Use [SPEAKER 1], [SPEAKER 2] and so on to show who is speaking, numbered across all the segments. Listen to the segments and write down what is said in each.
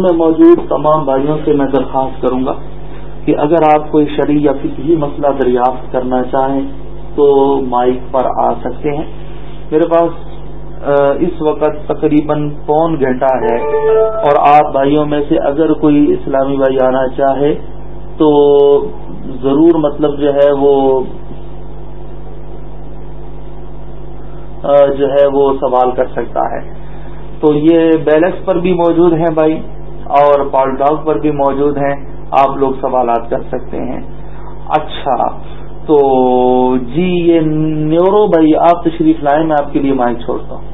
[SPEAKER 1] میں موجود تمام بھائیوں سے میں درخواست کروں گا کہ اگر آپ کوئی شرعی یا فکری مسئلہ دریافت کرنا چاہیں تو مائک پر آ سکتے ہیں۔ میرے پاس اس وقت تقریباً پون گھنٹہ ہے اور آپ بھائیوں میں سے اگر کوئی اسلامی بھائی آنا چاہے تو ضرور مطلب جو ہے وہ جو ہے وہ سوال کر سکتا ہے۔ تو یہ بیلکس پر بھی موجود ہیں بھائی۔ اور پال ڈاک پر بھی موجود ہیں، آپ لوگ سوالات کر سکتے ہیں۔ اچھا تو جی یہ نیورو بھائی، آپ تشریف لائیں، میں آپ کے لیے مائک چھوڑتا ہوں۔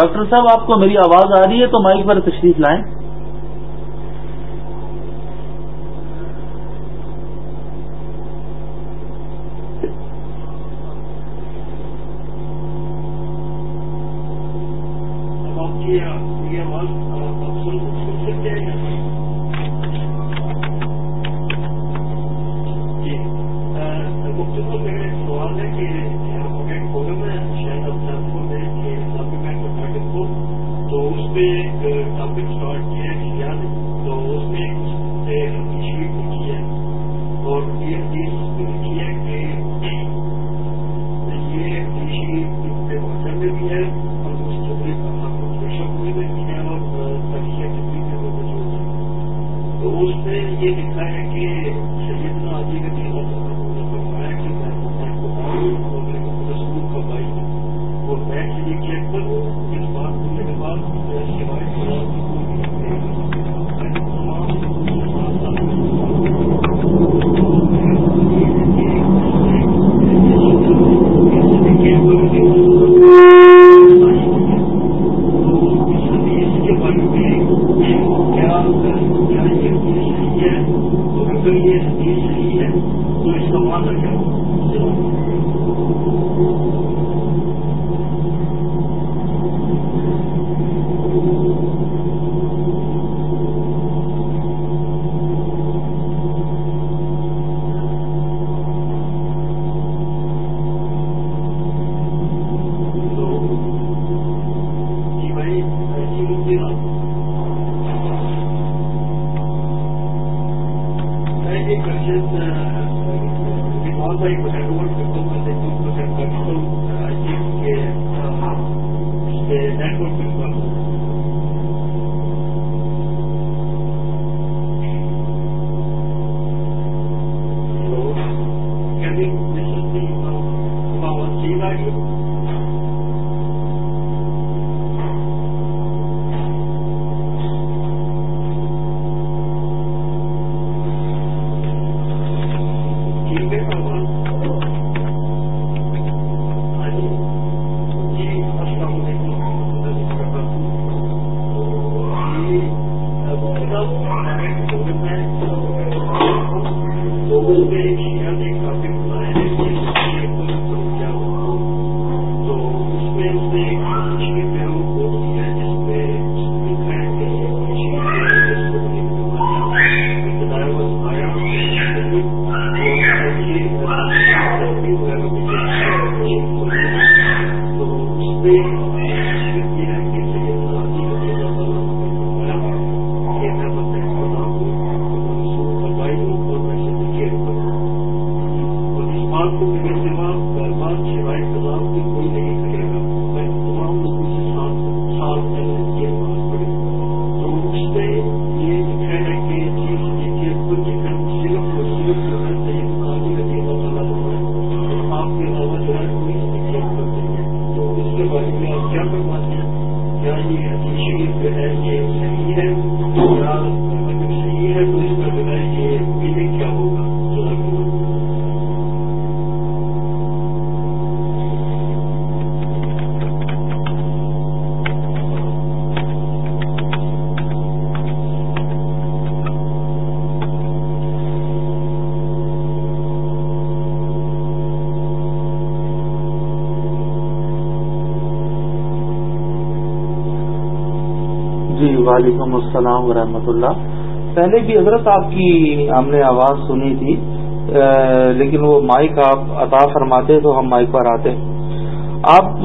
[SPEAKER 1] ڈاکٹر صاحب آپ کو میری آواز آ رہی ہے تو مائک پر تشریف لائیں۔ ایک ٹاپک اسٹارٹ کیا جائے گا۔
[SPEAKER 2] وعلیکم السلام ورحمۃ اللہ۔ پہلے بھی حضرت آپ کی ہم نے آواز سنی تھی لیکن وہ مائک آپ عطا فرماتے تو ہم مائک پر آتے۔ آپ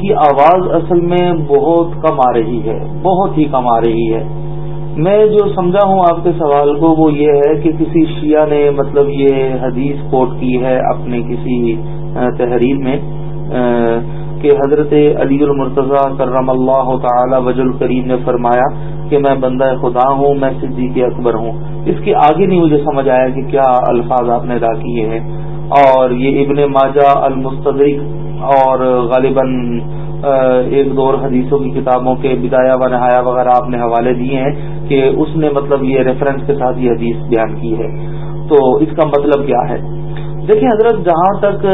[SPEAKER 2] کی آواز اصل میں بہت کم آ رہی ہے، بہت ہی کم آ رہی ہے۔ میں جو سمجھا ہوں آپ کے سوال کو، وہ یہ ہے کہ کسی شیعہ نے مطلب یہ حدیث کوٹ کی ہے اپنے کسی تحریر میں۔ کہ حضرت علی المرتضی کرم اللہ تعالی وج الکریم نے فرمایا کہ میں بندہ خدا ہوں، میں صدیق اکبر ہوں۔ اس کے آگے نہیں مجھے سمجھ آیا کہ کیا الفاظ آپ نے ادا کیے ہیں۔ اور یہ ابن ماجہ المستدرک اور غالباً ایک دو حدیثوں کی کتابوں کے بدایا و نہایا وغیرہ آپ نے حوالے دیے ہیں کہ اس نے مطلب یہ ریفرنس کے ساتھ یہ حدیث بیان کی ہے۔ تو اس کا مطلب کیا ہے؟ دیکھیں حضرت جہاں تک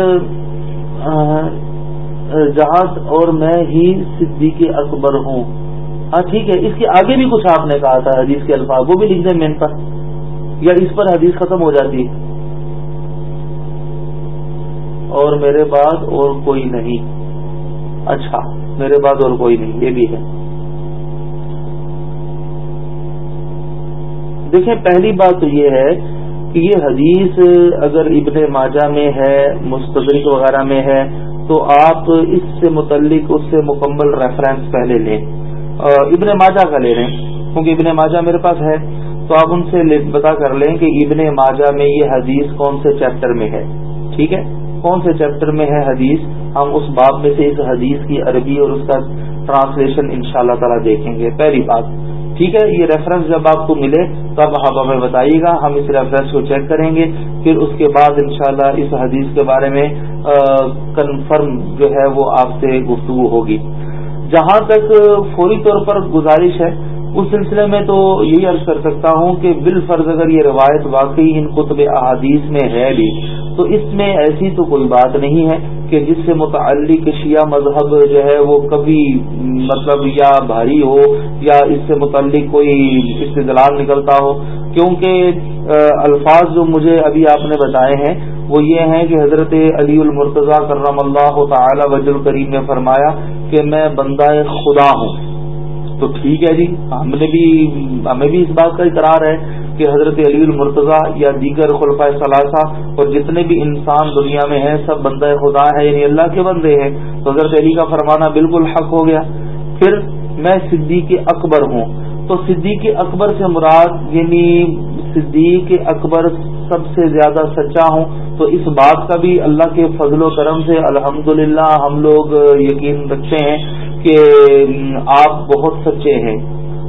[SPEAKER 2] جہاز اور میں ہی صدیق اکبر ہوں۔ ہاں ٹھیک ہے، اس کے آگے بھی کچھ آپ نے کہا تھا حدیث کے الفاظ، وہ بھی لکھ دیں مین پر، یا اس پر حدیث ختم ہو جاتی۔ ہے اور میرے بعد اور کوئی نہیں۔ اچھا میرے بعد اور کوئی نہیں، یہ بھی ہے۔ دیکھیں، پہلی بات تو یہ ہے کہ یہ حدیث اگر ابن ماجہ میں ہے، مستدرک وغیرہ میں ہے تو آپ اس سے متعلق اس سے مکمل ریفرنس پہلے لیں۔ ابن ماجہ کا لے لیں۔ کیونکہ ابن ماجہ میرے پاس ہے، تو آپ ان سے پتا کر لیں کہ ابن ماجہ میں یہ حدیث کون سے چیپٹر میں ہے۔ ٹھیک ہے؟ کون سے چیپٹر میں ہے حدیث؟ ہم اس باب میں سے اس حدیث کی عربی اور اس کا ٹرانسلیشن ان شاء اللہ تعالیٰ دیکھیں گے۔ پہلی بات ٹھیک ہے، یہ ریفرنس جب آپ کو ملے تب آپ ہمیں بتائیے گا، ہم اس ریفرنس کو چیک کریں گے، پھر اس کے بعد انشاءاللہ اس حدیث کے بارے میں کنفرم جو ہے وہ آپ سے گفتگو ہوگی۔ جہاں تک فوری طور پر گزارش ہے اس سلسلے میں تو یہی عرض کر سکتا ہوں کہ بال فرض اگر یہ روایت واقعی ان قطب احادیث میں ہے بھی، تو اس میں ایسی تو کوئی بات نہیں ہے کہ جس سے متعلق شیعہ مذہب جو ہے وہ کبھی مطلب یا بھاری ہو یا اس سے متعلق کوئی استدلال نکلتا ہو۔ کیونکہ الفاظ جو مجھے ابھی آپ نے بتائے ہیں، وہ یہ ہیں کہ حضرت علی المرتضی کرم اللہ تعالی وج الکریم نے فرمایا کہ میں بندہ خدا ہوں۔ تو ٹھیک ہے جی۔ ہم نے بھی، ہمیں بھی اس بات کا اقرار ہے کہ حضرت علی المرتضی یا دیگر خلفۂ ثلاثہ اور جتنے بھی انسان دنیا میں ہیں، سب بندہ خدا ہے یعنی اللہ کے بندے ہیں۔ تو حضرت علی کا فرمانا بالکل حق ہو گیا۔ پھر میں صدیق اکبر ہوں۔ تو صدیق اکبر سے مراد یعنی صدیق اکبر سب سے زیادہ سچا ہوں۔ تو اس بات کا بھی اللہ کے فضل و کرم سے الحمدللہ ہم لوگ یقین رکھتے ہیں۔ کہ آپ بہت سچے ہیں،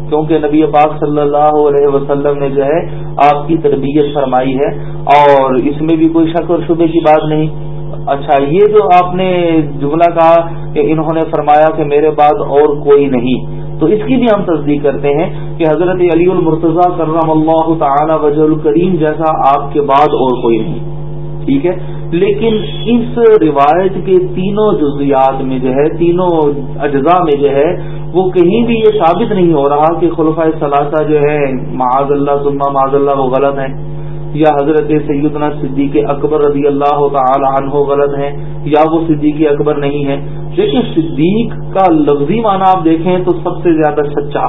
[SPEAKER 2] کیونکہ نبی پاک صلی اللہ علیہ وسلم نے جو ہے، آپ کی تربیت فرمائی ہے، اور اس میں بھی کوئی شک اور شبے کی بات نہیں۔ اچھا یہ جو آپ نے جملہ کہا کہ انہوں نے فرمایا کہ میرے بعد اور کوئی نہیں، تو اس کی بھی ہم تصدیق کرتے ہیں کہ حضرت علی المرتضی کرم اللہ تعالی وجہ الکریم جیسا آپ کے بعد اور کوئی نہیں۔ ٹھیک ہے۔ لیکن اس روایت کے تینوں جزیات میں جو ہے، تینوں اجزاء میں جو ہے، وہ کہیں بھی یہ ثابت نہیں ہو رہا کہ خلفۂ ثلاثہ جو ہے، معاذ اللہ ثمہ معاذ اللہ وہ غلط ہیں، یا حضرت سیدنا صدیق اکبر رضی اللہ تعالی عنہ غلط ہیں، یا وہ صدیق اکبر نہیں ہے لیکن صدیق کا لفظی معنی آپ دیکھیں تو سب سے زیادہ سچا۔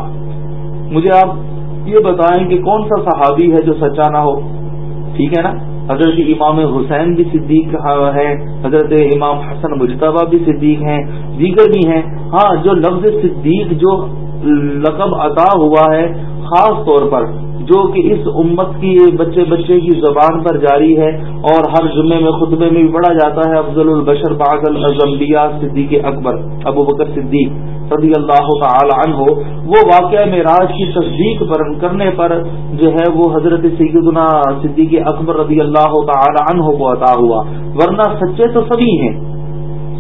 [SPEAKER 2] مجھے آپ یہ بتائیں کہ کون سا صحابی ہے جو سچا نہ ہو؟ ٹھیک ہے نا؟ حضرت امام حسین بھی صدیق ہیں حضرت امام حسن مجتبہ بھی صدیق ہیں، دیگر بھی ہیں۔ ہاں جو لفظ صدیق جو لقب عطا ہوا ہے، خاص طور پر جو کہ اس امت کی بچے بچے کی زبان پر جاری ہے، اور ہر جمعے میں، خطبے میں بھی پڑھا جاتا ہے، افضل البشر باغل الزمبیا صدیق اکبر، ابو بکر صدیق۔ رضی اللہ تعالی عنہ، وہ واقعہ معراج کی تصدیق کرنے پر جو ہے وہ حضرت سیدنا صدیق اکبر رضی اللہ تعالی عنہ کو عطا ہوا۔ ورنہ سچے تو سبھی ہیں۔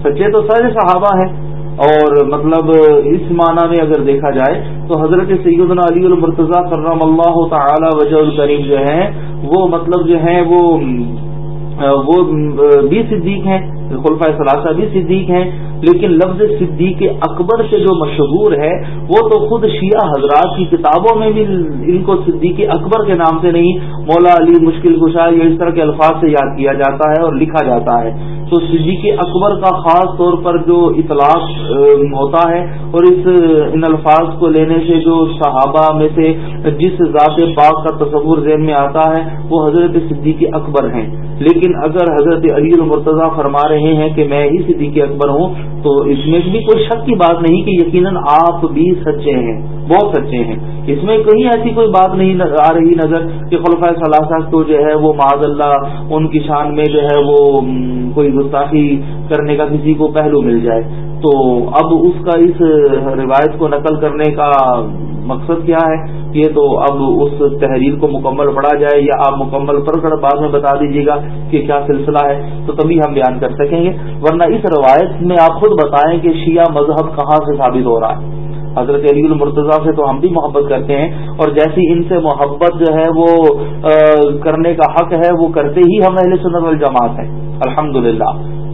[SPEAKER 2] سچے تو سارے صحابہ ہیں۔ اور مطلب اس معنی میں اگر دیکھا جائے تو حضرت سیدنا علی المرتضی کرم اللہ تعالی وجہ الکریم جو ہیں، وہ مطلب جو ہیں وہ وہ بھی صدیق ہیں۔ خلفۂ ثلاثہ بھی صدیق ہیں، لیکن لفظ صدیق اکبر سے جو مشہور ہے، وہ تو خود شیعہ حضرات کی کتابوں میں بھی ان کو صدیق اکبر کے نام سے نہیں، مولا علی مشکل کشا یا اس طرح کے الفاظ سے یاد کیا جاتا ہے اور لکھا جاتا ہے۔ تو صدیق اکبر کا خاص طور پر جو اطلاق ہوتا ہے اور اس، ان الفاظ کو لینے سے جو صحابہ میں سے جس ذات پاک کا تصور ذہن میں آتا ہے، وہ حضرت صدیق اکبر ہیں۔ لیکن اگر حضرت علی المرتضیٰ فرما رہے ہیں کہ میں ہی صدیق اکبر ہوں، تو اس میں بھی کوئی شک کی بات نہیں کہ یقیناً آپ بھی سچے ہیں۔ بہت سچے ہیں۔ اس میں کہیں ایسی کوئی بات نہیں آ رہی نظر کہ خلفۂ صلاح کو جو ہے وہ معذ اللہ ان کی شان میں جو ہے وہ کوئی گستاخی کرنے کا کسی کو پہلو مل جائے۔ تو اب اس کا اس روایت کو نقل کرنے کا مقصد کیا ہے؟ یہ تو اب اس تحریر کو مکمل پڑھا جائے یا آپ مکمل پڑھ کر بعد میں بتا دیجیے گا کہ کیا سلسلہ ہے، تو تبھی ہم بیان کر سکیں گے۔ ورنہ اس روایت میں آپ خود بتائیں کہ شیعہ مذہب کہاں سے ثابت ہو رہا ہے۔ حضرت علی المرتضیٰ سے تو ہم بھی محبت کرتے ہیں اور جیسی ان سے محبت جو ہے وہ کرنے کا حق ہے، وہ کرتے ہی ہم اہل سنت والجماعت ہیں۔ الحمد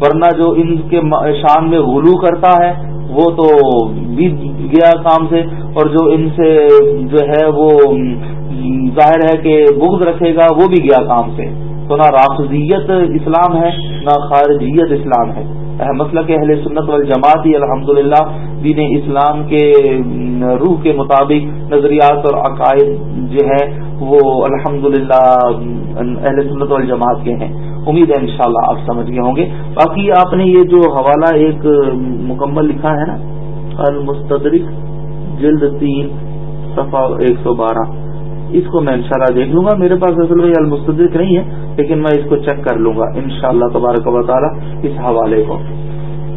[SPEAKER 2] ورنہ جو ان کے شان میں غلو کرتا ہے، وہ تو بھی گیا کام سے۔ اور جو ان سے جو ہے وہ ظاہر ہے کہ بغض رکھے گا، وہ بھی گیا کام سے۔ تو نہ رافضیت اسلام ہے، نہ خارجیت اسلام ہے۔ مسئلہ کہ اہل سنت والجماعت ہی الحمد للہ دین اسلام کے روح کے مطابق نظریات اور عقائد جو ہے وہ الحمد للہ اہل سنت والجماعت کے ہیں۔ امید ہے انشاءاللہ آپ سمجھ گئے ہوں گے۔ باقی آپ نے یہ جو حوالہ ایک مکمل لکھا ہے نا، المستدرک جلد تین، صفحہ ایک سو بارہ۔ اس کو میں انشاءاللہ دیکھ لوں گا۔ میرے پاس اصل میں المستدرک نہیں ہے، لیکن میں اس کو چیک کر لوں گا۔ انشاءاللہ شاء تبارک و تعالی اس حوالے کو۔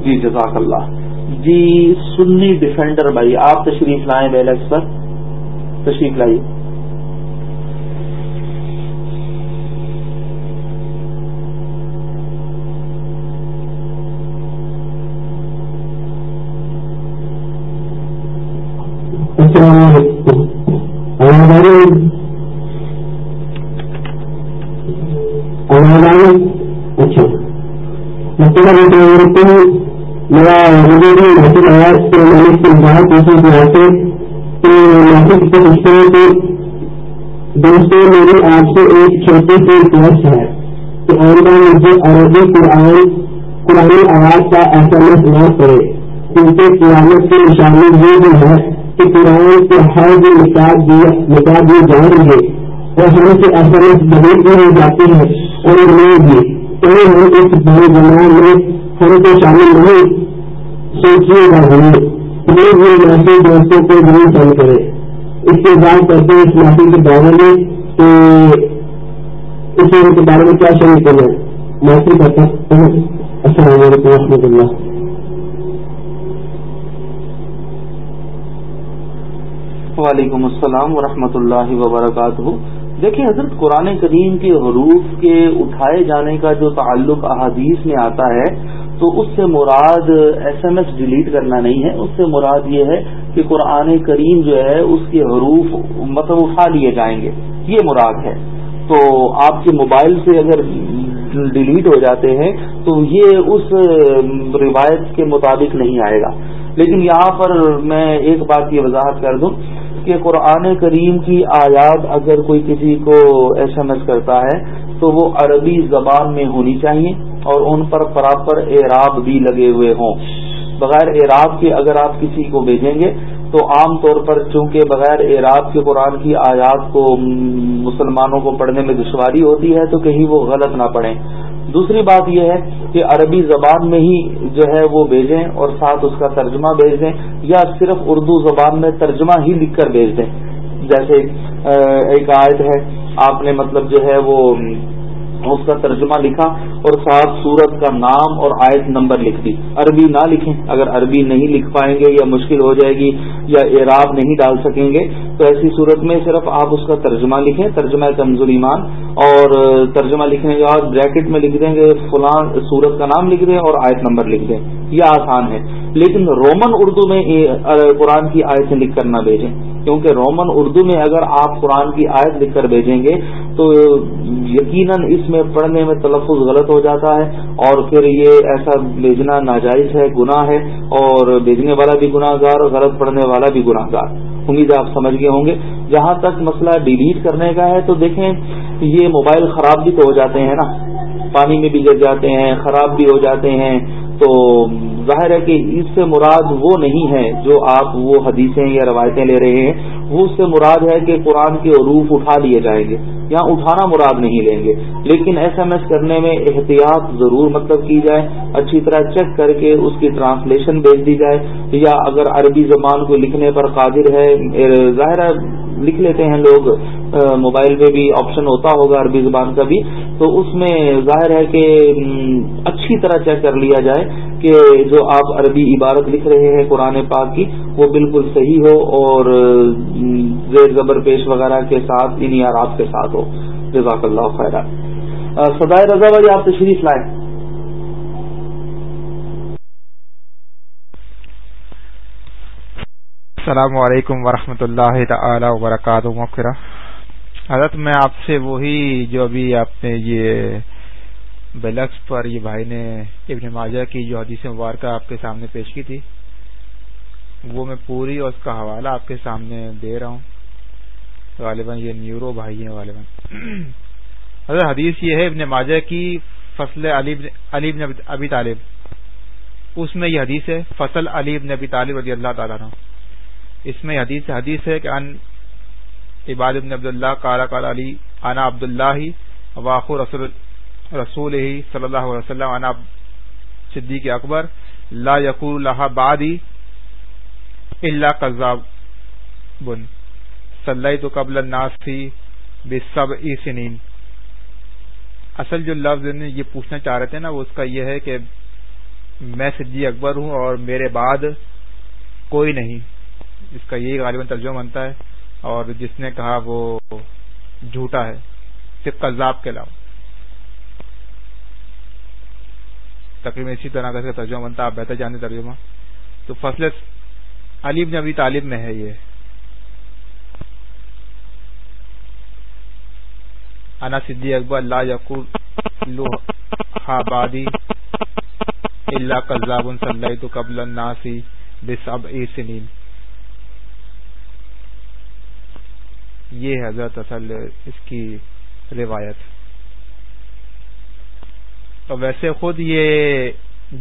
[SPEAKER 2] جی جزاک اللہ۔ جی سنی ڈیفینڈر بھائی، آپ تشریف لائیں بیلکس پر۔ تشریف لائیے۔
[SPEAKER 3] مطلب میرا محسوس آیا کہ میں نے اس سے بہت کہ محسوس سے پوچھتے ہیں کہ دوستوں میری آپ سے ایک چھوٹی سی ریکویسٹ ہے کہ آئندہ مجھے عربی قرآن قرآن آواز کا ایس ایم نہ کرے کیونکہ قیامت کی نشانی یہ بھی ہے کہ قرآن کے ہر جو نکال دیے جا رہی ہے اور ہم سے ایس ایم بدل بھی ہو جاتی ہے اور لوگ بھی انہیں ہم اس بڑے زمان میں ہم کو شامل نہیں سوچیے گا ہمیں پلیز یہ ایسے دوستوں کو ضرور سینڈ کرے۔ اس کے بعد کرتے ہیں اس معافی کے بارے میں کہ اس کے بارے میں کیا شامل کرنا معافی کرتا السلام علیکم و رحمۃ اللہ۔
[SPEAKER 2] وعلیکم السلام ورحمۃ اللہ وبرکاتہ۔ دیکھیں حضرت قرآن کریم کے حروف کے اٹھائے جانے کا جو تعلق احادیث میں آتا ہے، تو اس سے مراد ایس ایم ایس ڈیلیٹ کرنا نہیں ہے، اس سے مراد یہ ہے کہ قرآن کریم جو ہے، اس کے حروف مطلب اٹھا لیے جائیں گے، یہ مراد ہے۔ تو آپ کے موبائل سے اگر ڈیلیٹ ہو جاتے ہیں، تو یہ اس روایت کے مطابق نہیں آئے گا۔ لیکن یہاں پر میں ایک بات یہ وضاحت کر دوں۔ کہ قرآن کریم کی آیات اگر کوئی کسی کو ایس ایم ایس کرتا ہے تو وہ عربی زبان میں ہونی چاہیے اور ان پر پراپر اعراب بھی لگے ہوئے ہوں۔ بغیر اعراب کے اگر آپ کسی کو بھیجیں گے تو عام طور پر چونکہ بغیر اعراب کے قرآن کی آیات کو مسلمانوں کو پڑھنے میں دشواری ہوتی ہے تو کہیں وہ غلط نہ پڑھیں۔ دوسری بات یہ ہے کہ عربی زبان میں ہی جو ہے وہ بھیجیں اور ساتھ اس کا ترجمہ بھیج دیں یا صرف اردو زبان میں ترجمہ ہی لکھ کر بھیج دیں۔ جیسے ایک آیت ہے، آپ نے مطلب جو ہے وہ اس کا ترجمہ لکھا اور ساتھ سورت کا نام اور آیت نمبر لکھ دی۔ عربی نہ لکھیں۔ اگر عربی نہیں لکھ پائیں گے یا مشکل ہو جائے گی یا اعراب نہیں ڈال سکیں گے، تو ایسی صورت میں صرف آپ اس کا ترجمہ لکھیں، ترجمہ تنظر ایمان۔ اور ترجمہ لکھنے کے بعد بریکٹ میں لکھ دیں گے فلاں سورت کا نام لکھ دیں اور آیت نمبر لکھ دیں۔ یہ آسان ہے۔ لیکن رومن اردو میں قرآن کی آیتیں لکھ کر نہ بھیجیں۔ کیونکہ رومن اردو میں اگر آپ قرآن کی آیت لکھ کر بھیجیں گے، تو یقیناً اس میں پڑھنے میں تلفظ غلط ہو جاتا ہے اور پھر یہ ایسا بھیجنا ناجائز ہے، گناہ ہے اور بھیجنے والا بھی گناہ گار اور غلط پڑھنے والا بھی گناہ گار امید آپ سمجھ گئے ہوں گے۔ جہاں تک مسئلہ ڈیلیٹ کرنے کا ہے تو دیکھیں، یہ موبائل خراب بھی تو ہو جاتے ہیں نا۔ پانی میں بھی گر جاتے ہیں، خراب بھی ہو جاتے ہیں۔ تو ظاہر ہے کہ اس سے مراد وہ نہیں ہے جو آپ وہ حدیثیں یا روایتیں لے رہے ہیں، وہ اس سے مراد ہے کہ قرآن کے عروف اٹھا لیے جائیں گے، یا اٹھانا مراد نہیں لیں گے۔ لیکن ایس ایم ایس کرنے میں احتیاط ضرور مطلب کی جائے، اچھی طرح چیک کر کے اس کی ٹرانسلیشن بھیج دی جائے۔ یا اگر عربی زبان کو لکھنے پر قادر ہے، ظاہر ہے لکھ لیتے ہیں لوگ موبائل پہ بھی آپشن ہوتا ہوگا عربی زبان کا بھی، تو اس میں ظاہر ہے کہ اچھی طرح چیک کر لیا جائے کہ جو آپ عربی عبارت لکھ رہے ہیں قرآن پاک کی، وہ بالکل صحیح ہو اور زیر زبر پیش وغیرہ کے ساتھ ان آرات کے ساتھ ہو۔ جزاک اللہ خیر سدائے رضا بھائی، آپ تشریف لائیں۔
[SPEAKER 4] السلام علیکم ورحمۃ اللہ تعالی وبرکاتہ مفرہ حضرت، میں آپ سے وہی جو ابھی آپ نے یہ بلکس پر یہ بھائی نے ابن ماجہ کی جو حدیث مبارکہ آپ کے سامنے پیش کی تھی، وہ میں پوری اور اس کا حوالہ آپ کے سامنے دے رہا ہوں۔ غالباً یہ نیورو بھائی ہیں، غالباً۔ حضرت، حدیث یہ ہے ابن ماجہ کی فصل علی بن ابی طالب۔ اس میں یہ حدیث ہے، فصل علی بن ابی طالب رضی اللہ تعالیٰ اس میں حدیث حدیث ہے کہ ان عباد ابن عبد اللہ کالا کالا علی انا عبد اللہ واخو رسول رسول ہی صلی اللہ علیہ وسلم، انا صدیق اکبر، لا یقور اللہ بادی اللہ قذاب صلی تو قبل الناس تھی بے سب ای سنین۔ اصل جو لفظ یہ پوچھنا چاہ رہے تھے نا وہ اس کا یہ ہے کہ میں صدیق اکبر ہوں اور میرے بعد کوئی نہیں۔ اس کا یہی غالباً ترجمہ بنتا ہے اور جس نے کہا وہ جھوٹا ہے، صرف قذاب کے علاوہ۔ تقریباً اسی طرح کا ترجمہ بنتا ہے، آپ بہتر جانتے ترجمہ۔ تو فصل علی بن ابی طالب میں ہے یہ۔ انا صدی اکبر اللہ یقول اللہ قذاب صلی تو قبل الناسی بسب سنین۔ یہ حضرت اصل اس کی روایت۔ تو ویسے خود یہ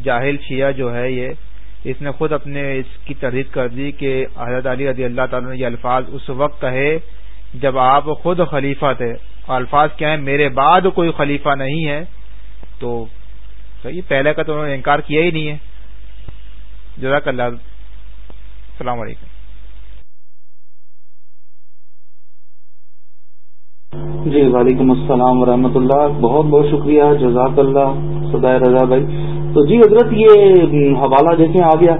[SPEAKER 4] جاہل شیعہ جو ہے یہ، اس نے خود اپنے اس کی تردید کر دی کہ حضرت علی رضی اللہ تعالیٰ نے یہ الفاظ اس وقت کہے جب آپ خود خلیفہ تھے۔ اور الفاظ کیا ہیں؟ میرے بعد کوئی خلیفہ نہیں ہے۔ تو یہ پہلے کا تو انہوں نے انکار کیا ہی نہیں ہے۔ جزاک اللہ السلام علیکم۔
[SPEAKER 2] جی وعلیکم السلام ورحمۃ اللہ۔ بہت بہت شکریہ، جزاک اللہ سدائے رضا بھائی۔ تو جی حضرت، یہ حوالہ دیکھیں، آ گیا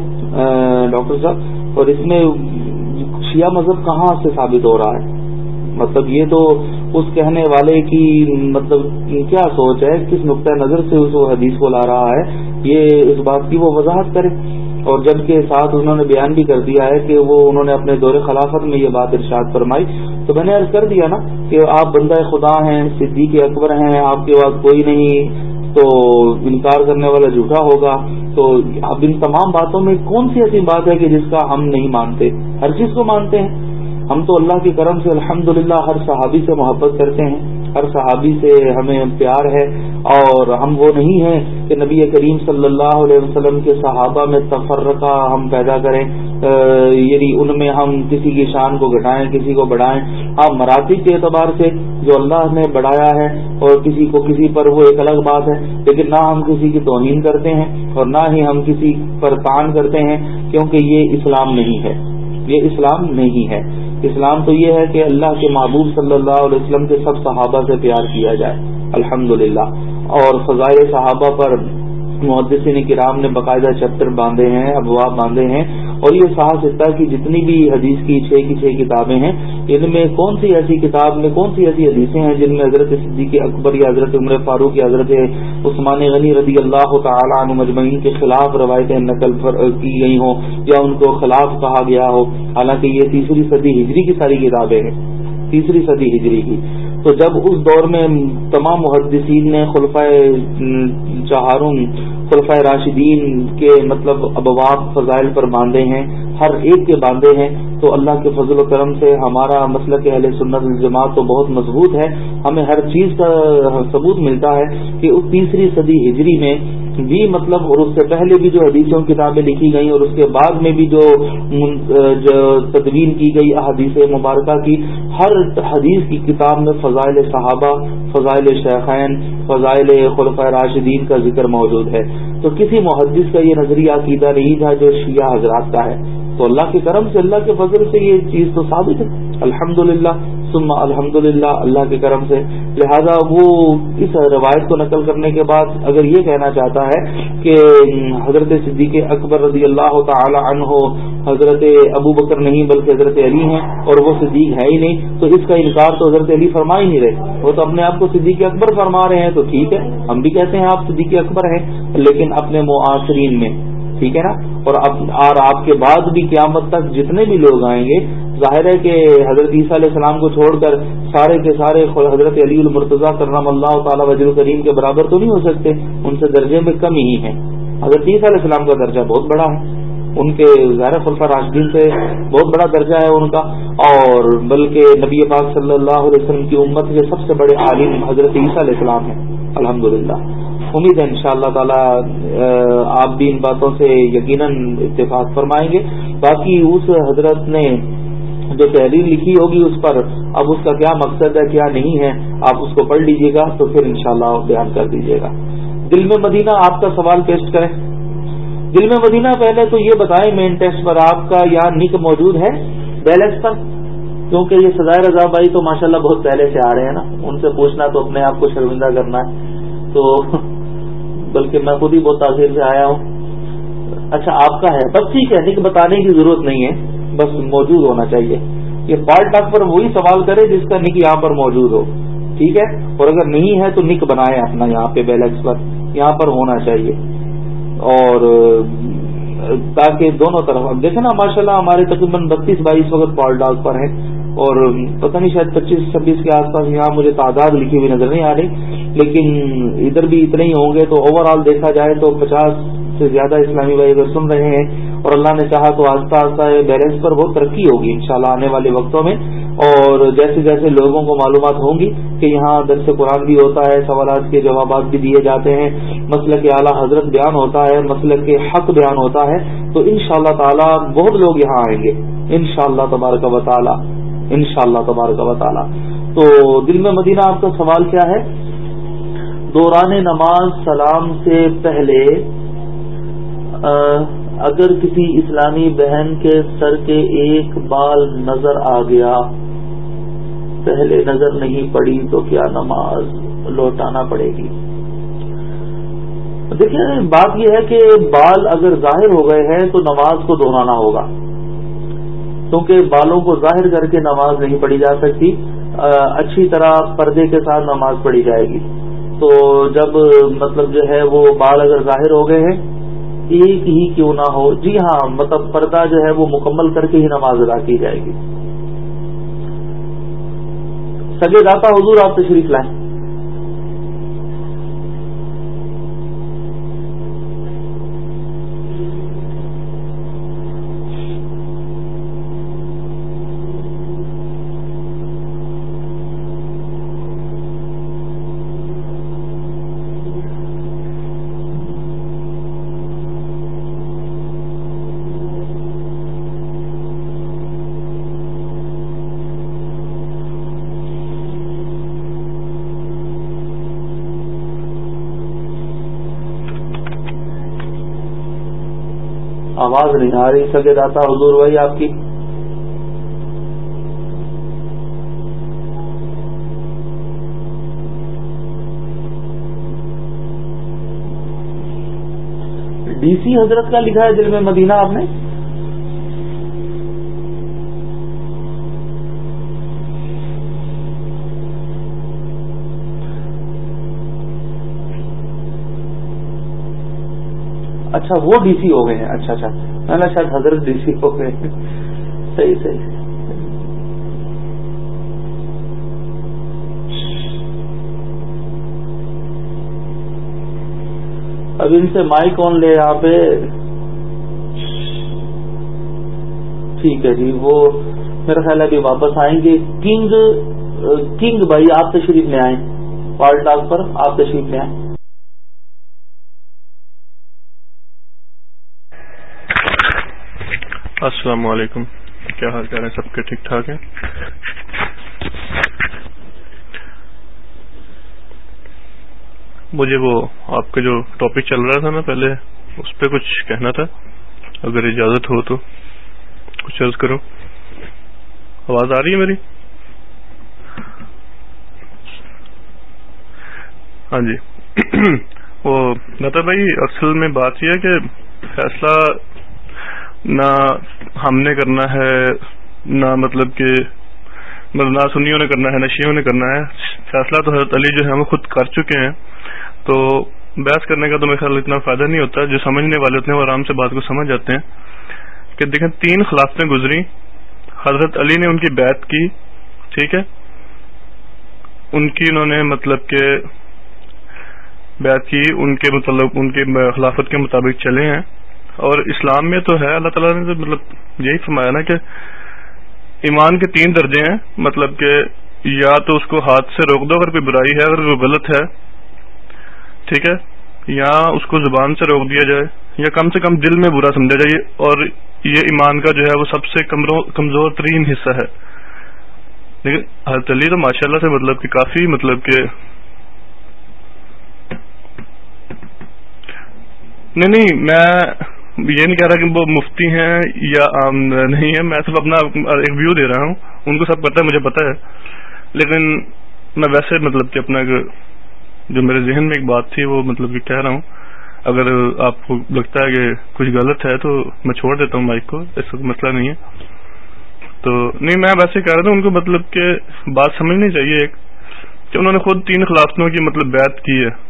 [SPEAKER 2] ڈاکٹر صاحب۔ اور اس میں شیعہ مذہب کہاں سے ثابت ہو رہا ہے؟ مطلب یہ تو اس کہنے والے کی مطلب کیا سوچ ہے؟ کس نقطۂ نظر سے اس حدیث کو لا رہا ہے؟ یہ اس بات کی وہ وضاحت کرے اور جب کے ساتھ انہوں نے بیان بھی کر دیا ہے کہ وہ انہوں نے اپنے دور خلافت میں یہ بات ارشاد فرمائی، تو میں نے عرض کر دیا نا کہ آپ بندہ خدا ہیں، صدیق اکبر ہیں، آپ کے پاس کوئی نہیں، تو انکار کرنے والا جھوٹا ہوگا۔ تو اب ان تمام باتوں میں کون سی ایسی بات ہے کہ جس کا ہم نہیں مانتے؟ ہر چیز کو مانتے ہیں۔ ہم تو اللہ کی کرم سے الحمدللہ ہر صحابی سے محبت کرتے ہیں۔ ہر صحابی سے ہمیں پیار ہے اور ہم وہ نہیں ہیں کہ نبی کریم صلی اللہ علیہ وسلم کے صحابہ میں تفرقہ ہم پیدا کریں یعنی ان میں ہم کسی کی شان کو گھٹائیں، کسی کو بڑھائیں۔ ہاں مراتی کے اعتبار سے جو اللہ نے بڑھایا ہے اور کسی کو کسی پر وہ ایک الگ بات ہے، لیکن نہ ہم کسی کی توہین کرتے ہیں اور نہ ہی ہم کسی پر تان کرتے ہیں، کیونکہ یہ اسلام نہیں ہے۔ یہ اسلام نہیں ہے۔ اسلام تو یہ ہے کہ اللہ کے محبوب صلی اللہ علیہ وسلم کے سب صحابہ سے پیار کیا جائے۔ الحمد اور فضائل صحابہ پر محدثین کرام نے باقاعدہ چپٹر باندھے ہیں، ابواب باندھے ہیں اور یہ سہا سکتا ہے کہ جتنی بھی حدیث کی چھ کی چھ کتابیں ہیں، ان میں کون سی ایسی کتاب میں کون سی ایسی حدیثیں ہیں جن میں حضرت صدیق اکبر یا حضرت عمر فاروق یا حضرت عثمان غنی رضی اللہ تعالیٰ عنہ مجمعین کے خلاف روایتیں نقل کی گئی ہوں یا ان کو خلاف کہا گیا ہو، حالانکہ یہ تیسری صدی ہجری کی ساری کتابیں ہیں، تیسری صدی ہجری کی۔ تو جب اس دور میں تمام محدثین نے خلفۂ چہارم خلفۂ راشدین کے مطلب ابواب، فضائل پر باندھے ہیں، ہر ایک کے باندھے ہیں، تو اللہ کے فضل و کرم سے ہمارا مسئلہ کہ اہل سنت الجماعت تو بہت مضبوط ہے۔ ہمیں ہر چیز کا ثبوت ملتا ہے کہ اس تیسری صدی ہجری میں بھی مطلب اور اس سے پہلے بھی جو حدیثوں کتابیں لکھی گئیں اور اس کے بعد میں بھی جو تدوین کی گئی، احادیث مبارکہ کی، ہر حدیث کی کتاب میں فضائل صحابہ، فضائل شیخین، فضائل خلف راشدین کا ذکر موجود ہے۔ تو کسی محدث کا یہ نظریہ عقیدہ نہیں تھا جو شیعہ حضرات کا ہے۔ تو اللہ کے کرم سے، اللہ کے فضل سے یہ چیز تو ثابت ہے۔ الحمد للہ ثم الحمد للہ اللہ کے کرم سے۔ لہذا وہ اس روایت کو نقل کرنے کے بعد اگر یہ کہنا چاہتا ہے کہ حضرت صدیق اکبر رضی اللہ تعالی عنہ حضرت ابو بکر نہیں بلکہ حضرت علی ہیں اور وہ صدیق ہے ہی نہیں، تو اس کا انکار تو حضرت علی فرما ہی نہیں رہے۔ وہ تو اپنے آپ کو صدیق اکبر فرما رہے ہیں تو ٹھیک ہے، ہم بھی کہتے ہیں آپ صدیق اکبر ہیں، لیکن اپنے معاصرین میں، ٹھیک ہے نا؟ اور آپ کے بعد بھی قیامت تک جتنے بھی لوگ آئیں گے ظاہر ہے کہ حضرت عیسیٰ علیہ السلام کو چھوڑ کر سارے کے سارے حضرت علی المرتضیٰ کرم اللہ تعالیٰ وزیر کریم کے برابر تو نہیں ہو سکتے، ان سے درجے میں کم ہی ہیں۔ حضرت عیسیٰ علیہ السلام کا درجہ بہت بڑا ہے۔ ان کے ظاہر خلفہ راشدین سے بہت بڑا درجہ ہے ان کا۔ اور بلکہ نبی پاک صلی اللہ علیہ وسلم کی امت کے سب سے بڑے عالم حضرت عیسیٰ علیہ السلام ہیں۔ الحمد امید ہے ان شاء اللہ تعالی آپ بھی ان باتوں سے یقیناً اتفاق فرمائیں گے۔ باقی اس حضرت نے جو تحریر لکھی ہوگی اس پر اب اس کا کیا مقصد ہے، کیا نہیں ہے، آپ اس کو پڑھ لیجیے گا تو پھر انشاءاللہ شاء بیان کر دیجیے گا۔ دل میں مدینہ، آپ کا سوال پیش کریں۔ دل میں مدینہ پہلے تو یہ بتائیں مین ٹیسٹ پر آپ کا یہاں نک موجود ہے؟ بیلنس پر۔ کیونکہ یہ سزائے رضا بھائی تو ماشاءاللہ بہت پہلے سے آ رہے ہیں نا۔ ان سے پوچھنا تو اپنے آپ کو شرمندہ کرنا ہے۔ تو بلکہ میں خود ہی بہت تاثیر سے آیا ہوں۔ اچھا آپ کا ہے۔ بس ٹھیک ہے نک بتانے کی ضرورت نہیں ہے۔ بس موجود ہونا چاہیے۔ یہ پال ٹاک پر وہی سوال کرے جس کا نک یہاں پر موجود ہو۔ ٹھیک ہے؟ اور اگر نہیں ہے تو نک بنائے اپنا یہاں پہ بیلنس پر۔ یہاں پر ہونا چاہیے۔ اور تاکہ دونوں طرف اب دیکھیں نا ماشاء اللہ ہمارے تقریباً بتیس بائیس وقت پال ڈاک پر ہیں۔ اور پتہ نہیں، شاید پچیس، چھبیس کے آس پاس یہاں مجھے تعداد لکھی ہوئی نظر نہیں آ رہی۔ لیکن ادھر بھی اتنے ہی ہوں گے تو اوور آل دیکھا جائے تو پچاس سے زیادہ اسلامی بھائی اگر سن رہے ہیں اور اللہ نے چاہا تو آہستہ آہستہ بیلنس پر بہت ترقی ہوگی انشاءاللہ آنے والے وقتوں میں۔ اور جیسے جیسے لوگوں کو معلومات ہوں گی کہ یہاں درس قرآن بھی ہوتا ہے، سوالات کے جوابات بھی دیے جاتے ہیں، مسئلہ کے اعلیٰ حضرت بیان ہوتا ہے، مسئلہ کے حق بیان ہوتا ہے، تو ان شاء اللہ تعالیٰ بہت لوگ یہاں آئیں گے۔ ان شاء اللہ تبارک و تعالیٰ ان شاء اللہ تبارک و تعالیٰ۔ تو دل میں مدینہ، آپ کا سوال کیا ہے؟ دوران نماز سلام سے پہلے اگر کسی اسلامی بہن کے سر کے ایک بال نظر آ گیا، پہلے نظر نہیں پڑی تو کیا نماز لوٹانا پڑے گی؟ دیکھیں، بات یہ ہے کہ بال اگر ظاہر ہو گئے ہیں تو نماز کو دہرانا ہوگا، کیونکہ بالوں کو ظاہر کر کے نماز نہیں پڑھی جا سکتی اچھی طرح پردے کے ساتھ نماز پڑھی جائے گی۔ تو جب مطلب جو ہے وہ بال اگر ظاہر ہو گئے ہیں ایک ہی کیوں نہ ہو؟ جی ہاں مطلب پردہ جو ہے وہ مکمل کر کے ہی نماز ادا کی جائے گی۔ سگے داتا حضور آپ تشریف لائیں۔ آواز نہیں آ رہی سگے داتا، حضور بھائی آپ کی۔ ڈی سی حضرت کا لکھا ہے دل میں مدینہ آپ نے؟ اچھا وہ ڈی سی ہو گئے ہیں۔ اچھا اچھا۔ میں شاید حضرت ڈی سی ہو گئے۔ صحیح صحیح۔ اب ان سے مائی کون لے، آپ۔ ٹھیک ہے جی وہ میرا خیال ہے ابھی واپس آئیں گے۔ کنگ کنگ بھائی، آپ تشریف میں آئیں۔ پال ٹاک پر آپ تشریف میں آئیں۔
[SPEAKER 5] السلام علیکم۔ کیا حال چال ہے سب کے ٹھیک ٹھاک ہے مجھے وہ آپ کا جو ٹاپک چل رہا تھا نا پہلے، اس پہ کچھ کہنا تھا۔ اگر اجازت ہو تو کچھ عرض کرو۔ آواز آ رہی ہے میری؟ ہاں جی۔ وہ نتا بھائی، اصل میں بات یہ ہے کہ فیصلہ نہ ہم نے کرنا ہے، نہ مطلب کہ مطلب نہ سنیوں نے کرنا ہے، نہ شیوں نے کرنا ہے۔ فیصلہ تو حضرت علی جو ہے ہم خود کر چکے ہیں۔ تو بحث کرنے کا تو میرے خیال اتنا فائدہ نہیں ہوتا۔ جو سمجھنے والے ہوتے ہیں وہ آرام سے بات کو سمجھ جاتے ہیں۔ کہ دیکھیں، تین خلافتیں گزری۔ حضرت علی نے ان کی بیعت کی، ٹھیک ہے؟ ان کی انہوں نے مطلب کہ بیعت کی، ان کے مطلب ان کی خلافت کے مطابق چلے ہیں۔ اور اسلام میں تو ہے، اللہ تعالیٰ نے تو مطلب یہی فرمایا نا کہ ایمان کے تین درجے ہیں مطلب کہ یا تو اس کو ہاتھ سے روک دو اگر کوئی برائی ہے، اگر وہ غلط ہے، ٹھیک ہے، یا اس کو زبان سے روک دیا جائے، یا کم سے کم دل میں برا سمجھا جائے، اور یہ ایمان کا جو ہے وہ سب سے کمزور ترین حصہ ہے۔ لیکن حضرت علی تو ماشاء اللہ سے مطلب کہ کافی مطلب کہ نہیں نہیں، میں یہ نہیں کہہ رہا کہ وہ مفتی ہیں یا نہیں ہے میں صرف اپنا ایک ویو دے رہا ہوں۔ ان کو سب پتا ہے، مجھے پتا ہے۔ لیکن میں ویسے مطلب کہ اپنا جو میرے ذہن میں ایک بات تھی، وہ مطلب کہ کہہ رہا ہوں۔ اگر آپ کو لگتا ہے کہ کچھ غلط ہے تو میں چھوڑ دیتا ہوں مائک کو ایسا مسئلہ نہیں ہے۔ تو نہیں، میں ویسے کہہ رہا تھا، ان کو مطلب کہ بات سمجھنی چاہیے ایک۔ کہ انہوں نے خود تین خلافتوں کی مطلب بیعت کی ہے۔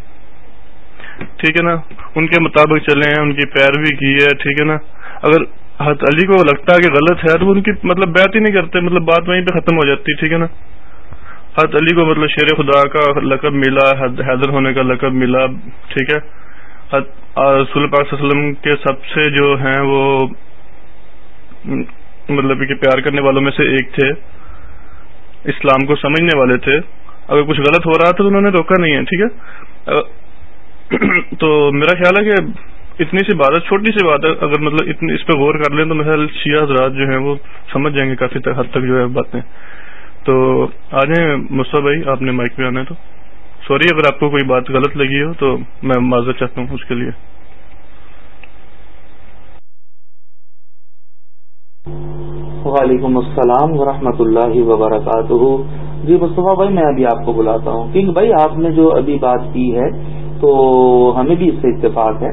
[SPEAKER 5] ٹھیک ہے نا؟ ان کے مطابق چلے ہیں، ان کی پیروی کی ہے، ٹھیک ہے نا؟ اگر حضرت علی کو لگتا ہے کہ غلط ہے، تو ان کی مطلب بیعت ہی نہیں کرتے مطلب بات وہیں پہ ختم ہو جاتی، ٹھیک ہے نا؟ حضرت علی کو مطلب شیر خدا کا لقب ملا حیدر ہونے کا لقب ملا، ٹھیک ہے؟ رسول پاک وسلم کے سب سے جو ہیں وہ مطلب کہ پیار کرنے والوں میں سے ایک تھے، اسلام کو سمجھنے والے تھے۔ اگر کچھ غلط ہو رہا تھا تو انہوں نے روکا نہیں ہے، ٹھیک ہے؟ تو میرا خیال ہے کہ اتنی سی بات ہے، چھوٹی سی بات ہے، اگر مطلب اتنی اس پہ غور کر لیں تو میرا خیال شیعہ حضرات جو ہیں وہ سمجھ جائیں گے کافی حد تک جو ہے باتیں۔ تو آ جائیں مصطفیٰ بھائی، آپ نے مائک پہ آنا ہے تو۔ سوری، اگر آپ کو کوئی بات غلط لگی ہو تو میں معذرت چاہتا ہوں اس کے لیے۔
[SPEAKER 2] وعلیکم السلام ورحمۃ اللہ وبرکاتہ۔ جی مصطفیٰ بھائی، میں ابھی آپ کو بلاتا ہوں۔ کنگ بھائی، آپ نے جو ابھی بات کی ہے تو ہمیں بھی اس سے اتفاق ہے۔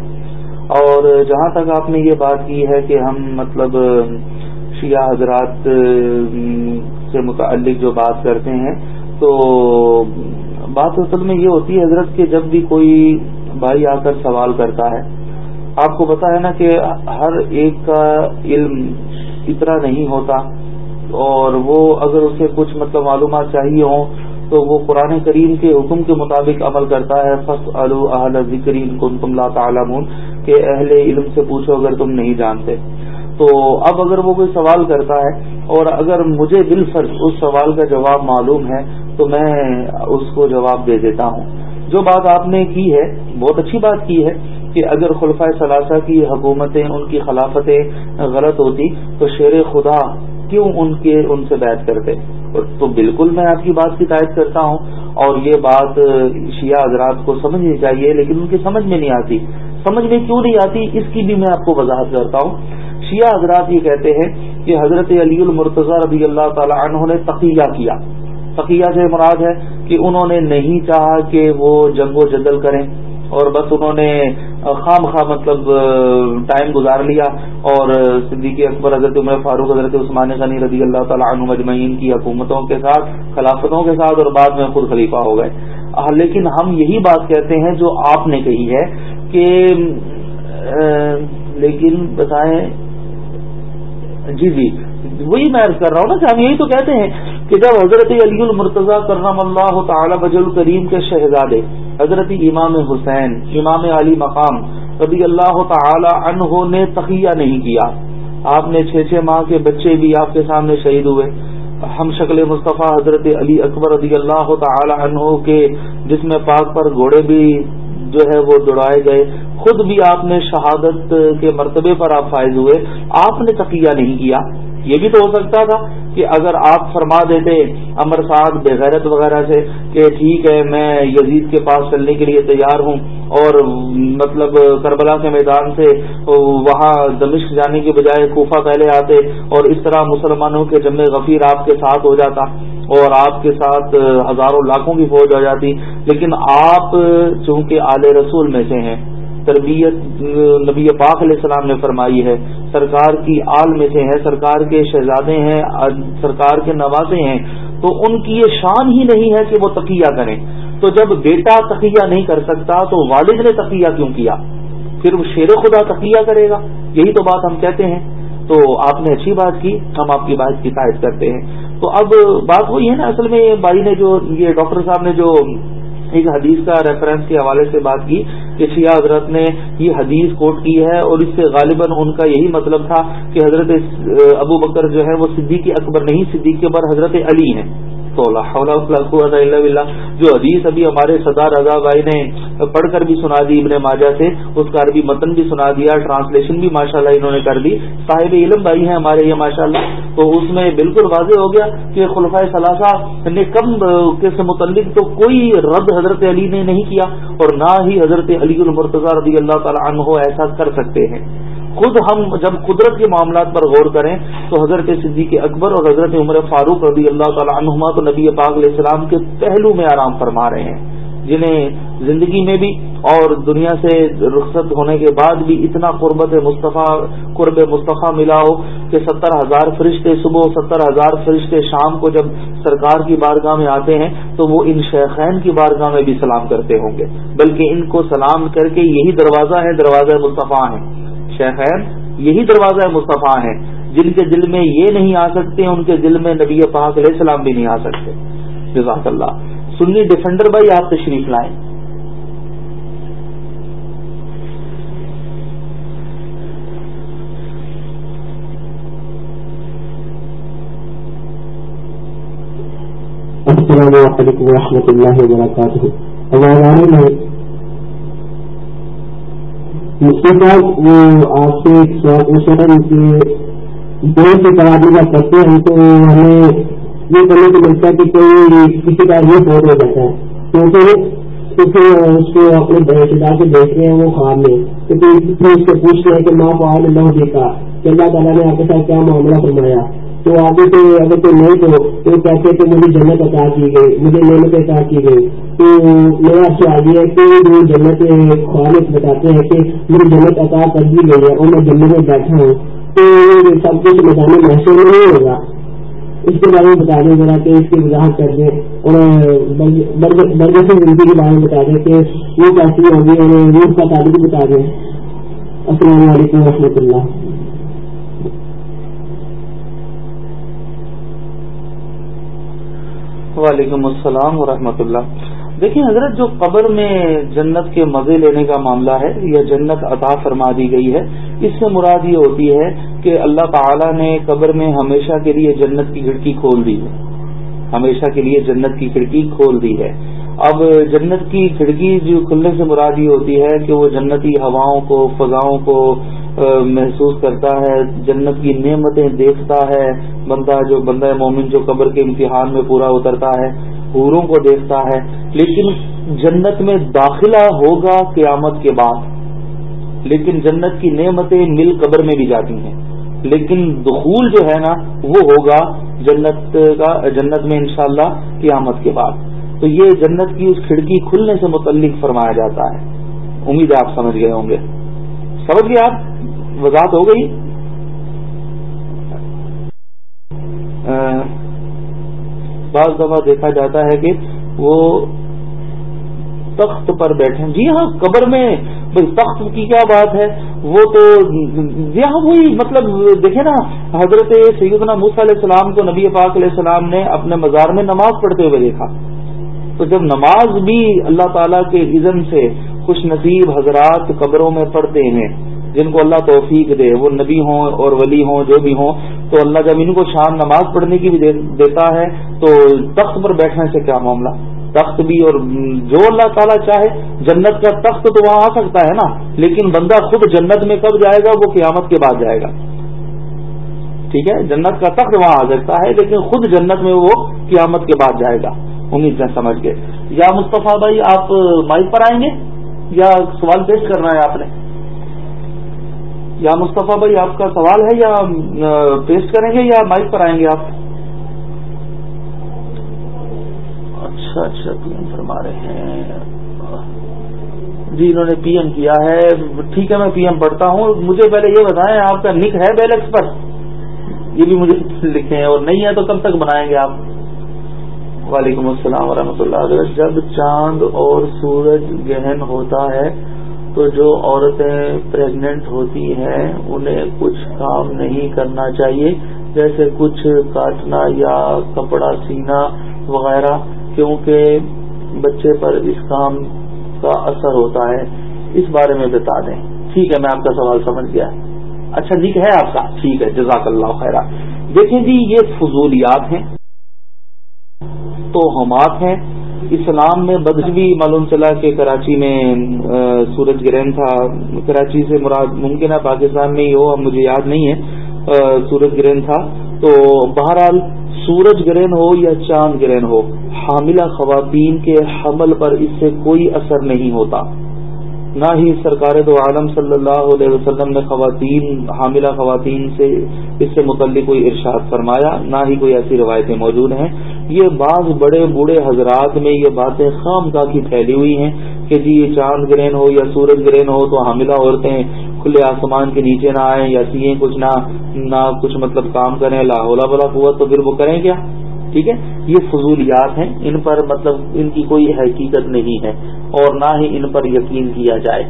[SPEAKER 2] اور جہاں تک آپ نے یہ بات کی ہے کہ ہم مطلب شیعہ حضرات سے متعلق جو بات کرتے ہیں، تو بات اصل میں یہ ہوتی ہے حضرت کہ جب بھی کوئی بھائی آ کر سوال کرتا ہے، آپ کو پتا ہے نا کہ ہر ایک کا علم اتنا نہیں ہوتا، اور وہ اگر اسے کچھ مطلب معلومات چاہیے ہوں تو وہ قرآن کریم کے حکم کے مطابق عمل کرتا ہے۔ فص اہل ذکرین کن تم لا تعلمون۔ کہ اہل علم سے پوچھو اگر تم نہیں جانتے۔ تو اب اگر وہ کوئی سوال کرتا ہے اور اگر مجھے دل فرض اس سوال کا جواب معلوم ہے، تو میں اس کو جواب دے دیتا ہوں۔ جو بات آپ نے کی ہے، بہت اچھی بات کی ہے کہ اگر خلفۂ ثلاثہ کی حکومتیں، ان کی خلافتیں غلط ہوتی، تو شیر خدا کیوں ان کے، ان سے بیعت کرتے؟ تو بالکل میں آپ کی بات کی تائید کرتا ہوں اور یہ بات شیعہ حضرات کو سمجھنی چاہیے، لیکن ان کی سمجھ میں نہیں آتی۔ سمجھ میں کیوں نہیں آتی؟ اس کی بھی میں آپ کو وضاحت کرتا ہوں۔ شیعہ حضرات یہ کہتے ہیں کہ حضرت علی المرتضی رضی اللہ تعالی عنہ نے تقیہ کیا۔ تقیہ سے مراد ہے کہ انہوں نے نہیں چاہا کہ وہ جنگ و جدل کریں اور بس انہوں نے خام خواہ مطلب ٹائم گزار لیا اور صدیقی اکبر، حضرت عمر فاروق، حضرت عثمان غنی رضی اللہ تعالیٰ عنہ مجمعین کی حکومتوں کے ساتھ، خلافتوں کے ساتھ اور بعد میں خود خلیفہ ہو گئے۔ لیکن ہم یہی بات کہتے ہیں جو آپ نے کہی ہے کہ لیکن بتائیں جی جی وہی میں عرض کر رہا ہوں نا کہ ہم یہی تو کہتے ہیں کہ جب حضرت علی المرتضی کرم اللہ تعالی بج الکریم کے شہزادے حضرت امام حسین، امام علی مقام رضی اللہ تعالی عنہ نے تقیہ نہیں کیا۔ آپ نے چھ چھ ماہ کے بچے بھی آپ کے سامنے شہید ہوئے۔ ہم شکل مصطفیٰ حضرت علی اکبر رضی اللہ تعالی عنہ کے جس میں پاک پر گھوڑے بھی جو ہے وہ دوڑائے گئے۔ خود بھی آپ نے شہادت کے مرتبے پر آپ فائز ہوئے۔ آپ نے تقیہ نہیں کیا۔ یہ بھی تو ہو سکتا تھا کہ اگر آپ فرما دیتے امر سعد بغیرت وغیرہ سے کہ ٹھیک ہے میں یزید کے پاس چلنے کے لیے تیار ہوں اور مطلب کربلا کے میدان سے وہاں دمشق جانے کے بجائے کوفہ پہلے آتے اور اس طرح مسلمانوں کے جمع غفیر آپ کے ساتھ ہو جاتا اور آپ کے ساتھ ہزاروں لاکھوں کی فوج ہو جاتی لیکن آپ چونکہ آل رسول میں سے ہیں تربیت، نبی پاک علیہ السلام نے فرمائی ہے، سرکار کی آل میں سے ہے، سرکار کے شہزادے ہیں، سرکار کے نوازے ہیں، تو ان کی یہ شان ہی نہیں ہے کہ وہ تقیہ کریں۔ تو جب بیٹا تقیہ نہیں کر سکتا، تو والد نے تقیہ کیوں کیا؟ پھر وہ شیر خدا تقیہ کرے گا۔ یہی تو بات ہم کہتے ہیں۔ تو آپ نے اچھی بات کی، ہم آپ کی بات کی شکایت کرتے ہیں۔ تو اب بات وہی ہے نا، اصل میں بھائی نے جو یہ ڈاکٹر صاحب نے جو ایک حدیث کا ریفرنس کے حوالے سے بات کی کہ شیعہ حضرت نے یہ حدیث کوٹ کی ہے اور اس سے غالباً ان کا یہی مطلب تھا کہ حضرت ابو بکر جو ہے وہ صدیق اکبر نہیں، صدیقی اکبر حضرت علی ہیں۔ اللہ جو حدیث ابھی ہمارے سردار رضا بھائی نے پڑھ کر بھی سنا دی ابن ماجہ سے، اس کا عربی متن بھی سنا دیا، ٹرانسلیشن بھی ماشاءاللہ انہوں نے کر دی۔ صاحب علم بھائی ہیں ہمارے یہ ماشاء اللہ تو اس میں بالکل واضح ہو گیا کہ خلفۂ ثلاثہ نے کم کے سے متعلق تو کوئی رد حضرت علی نے نہیں کیا اور نہ ہی حضرت علی المرتضی رضی اللہ تعالیٰ عنہ ایسا کر سکتے ہیں۔ خود ہم جب قدرت کے معاملات پر غور کریں تو حضرت صدیق اکبر اور حضرت عمر فاروق رضی اللہ تعالیٰ عنہما تو نبی پاک علیہ السلام کے پہلو میں آرام فرما رہے ہیں، جنہیں زندگی میں بھی اور دنیا سے رخصت ہونے کے بعد بھی اتنا قربت مصطفیٰ، قرب مصطفیٰ ملا ہو کہ ستر ہزار فرشتے صبح ستر ہزار فرشتے شام کو جب سرکار کی بارگاہ میں آتے ہیں تو وہ ان شیخین کی بارگاہ میں بھی سلام کرتے ہوں گے، بلکہ ان کو سلام کر کے یہی دروازہ ہے، دروازہ مصطفیٰ ہیں شیخین یہی دروازہ مصطفیٰ ہیں جن کے دل میں یہ نہیں آ سکتے، ان کے دل میں نبی پاک علیہ السلام بھی نہیں آ سکتے۔ جزاک اللہ۔ سنی ڈیفینڈر بھائی، آپ تشریف لائیں۔
[SPEAKER 3] السلام علیکم و رحمۃ اللہ وبرکاتہ مفتی صاحب وہ آپ سے ایک سوال پوچھ رہا کہ دو سے تبادلہ کا کرتے ہیں تو ہمیں یہ کرنے کو ملتا ہے کہ کوئی کسی کا یہ فوٹ ہو جاتا ہے۔ تو پھر اس کو اپنے رشتے دار سے دیکھ رہے ہیں، وہ خواب میں تو پھر اس سے پوچھ رہے ہیں کہ ماں کو آج اللہ دیکھا، کہ اللہ تعالیٰ نے آپ کے ساتھ کیا معاملہ فرمایا؟ تو آگے سے اگر کوئی نہیں تو وہ کہتے کہ مجھے جنت عطا کی گئی، مجھے نعمت عطا کی گئی۔ تو میرا اچھا سوال یہ ہے کہ وہ جنت خواہش بتاتے ہیں کہ مجھے جنت عطا کر دی گئی ہے اور میں جنت میں بیٹھا ہوں، تو سب کچھ میدان محسوس نہیں ہوگا۔ اس کے بارے میں بتا دیں ذرا کہ اس کی وضاحت کر دیں اور برگر سے زندگی کے بارے میں بتا دیں کہ وہ کیسی ہوگی اور روح کا تعلق بتا دیں۔ السلام علیکم و رحمۃ اللہ۔
[SPEAKER 2] وعلیکم السلام ورحمۃ اللہ۔ دیکھیں حضرت، جو قبر میں جنت کے مزے لینے کا معاملہ ہے، یا جنت عطا فرما دی گئی ہے، اس سے مراد یہ ہوتی ہے کہ اللہ تعالی نے قبر میں ہمیشہ کے لیے جنت کی کھڑکی کھول دی ہے۔ ہمیشہ کے لیے جنت کی کھڑکی کھول دی ہے۔ اب جنت کی کھڑکی جو کھلنے سے مراد یہ ہوتی ہے کہ وہ جنتی ہواؤں کو، فضاؤں کو محسوس کرتا ہے، جنت کی نعمتیں دیکھتا ہے، بندہ جو، بندہ مومن جو قبر کے امتحان میں پورا اترتا ہے، حوروں کو دیکھتا ہے۔ لیکن جنت میں داخلہ ہوگا قیامت کے بعد۔ لیکن جنت کی نعمتیں مل قبر میں بھی جاتی ہیں۔ لیکن دخول جو ہے نا، وہ ہوگا جنت کا، جنت میں انشاءاللہ قیامت کے بعد۔ تو یہ جنت کی اس کھڑکی کھلنے سے متعلق فرمایا جاتا ہے۔ امید آپ سمجھ گئے ہوں گے۔ سمجھ گئے آپ؟ وضاحت ہو گئی؟ بعض دفعہ دیکھا جاتا ہے کہ وہ تخت پر بیٹھے جی ہاں قبر میں۔ تخت کی کیا بات ہے؟ وہ تو یہاں وہی مطلب دیکھیں نا، حضرت سیدنا موسیٰ علیہ السلام کو نبی پاک علیہ السلام نے اپنے مزار میں نماز پڑھتے ہوئے دیکھا۔ تو جب نماز بھی اللہ تعالیٰ کے عزم سے خوش نصیب حضرات قبروں میں پڑھتے ہیں جن کو اللہ توفیق دے، وہ نبی ہوں اور ولی ہوں، جو بھی ہوں، تو اللہ جب ان کو شام نماز پڑھنے کی بھی دیتا ہے، تو تخت پر بیٹھنے سے کیا معاملہ؟ تخت بھی اور جو اللہ تعالیٰ چاہے، جنت کا تخت تو وہاں آ سکتا ہے نا، لیکن بندہ خود جنت میں کب جائے گا؟ وہ قیامت کے بعد جائے گا۔ ٹھیک ہے؟ جنت کا تخت وہاں آ سکتا ہے، لیکن خود جنت میں وہ قیامت کے بعد جائے گا۔ امید سے سمجھ گئے یا مصطفیٰ بھائی، آپ مائک پر آئیں گے؟ یا سوال پیش کرنا ہے آپ نے؟ یا مصطفیٰ بھائی آپ کا سوال ہے یا پیش کریں گے یا مائک پر آئیں گے آپ؟ اچھا اچھا پی ایم فرما رہے ہیں۔ جی انہوں نے پی ایم کیا ہے۔ ٹھیک ہے، میں پی ایم پڑھتا ہوں۔ مجھے پہلے یہ بتائیں، آپ کا نک ہے بیلکس پر یہ بھی مجھے لکھیں اور نہیں ہے تو کب تک بنائیں گے آپ؟ وعلیکم السلام ورحمۃ اللہ جب چاند اور سورج گہن ہوتا ہے تو جو عورتیں پریگنٹ ہوتی ہیں، انہیں کچھ کام نہیں کرنا چاہیے، جیسے کچھ کاٹنا یا کپڑا سینا وغیرہ، کیونکہ بچے پر اس کام کا اثر ہوتا ہے۔ اس بارے میں بتا دیں۔ ٹھیک ہے، میں آپ کا سوال سمجھ گیا۔ اچھا جی ہے آپ کا؟ ٹھیک ہے جزاک اللہ خیرہ۔ دیکھیں جی یہ فضولیات ہیں تو ہیں۔ اسلام میں بدلوی بھی معلوم چلا کہ کراچی میں سورج گرہن تھا۔ کراچی سے مراد ممکن ہے پاکستان میں ہی ہو، اب مجھے یاد نہیں ہے۔ سورج گرہن تھا۔ تو بہرحال سورج گرہن ہو یا چاند گرہن ہو، حاملہ خواتین کے حمل پر اس سے کوئی اثر نہیں ہوتا۔ نہ ہی سرکار دو عالم صلی اللہ علیہ وسلم نے خواتین، حاملہ خواتین سے اس سے متعلق کوئی ارشاد فرمایا، نہ ہی کوئی ایسی روایتیں موجود ہیں۔ یہ بعض بڑے بوڑھے حضرات میں یہ باتیں خام کا کی پھیلی ہوئی ہیں کہ جی یہ چاند گرہن ہو یا سورج گرہن ہو تو حاملہ عورتیں کھلے آسمان کے نیچے نہ آئیں یا سیئیں، کچھ نہ نہ کچھ مطلب کام کریں لاہولہ بلا ہوا تو پھر وہ کریں کیا؟ ٹھیک ہے؟ یہ فضولیات ہیں، ان پر مطلب ان کی کوئی حقیقت نہیں ہے اور نہ ہی ان پر یقین کیا جائے۔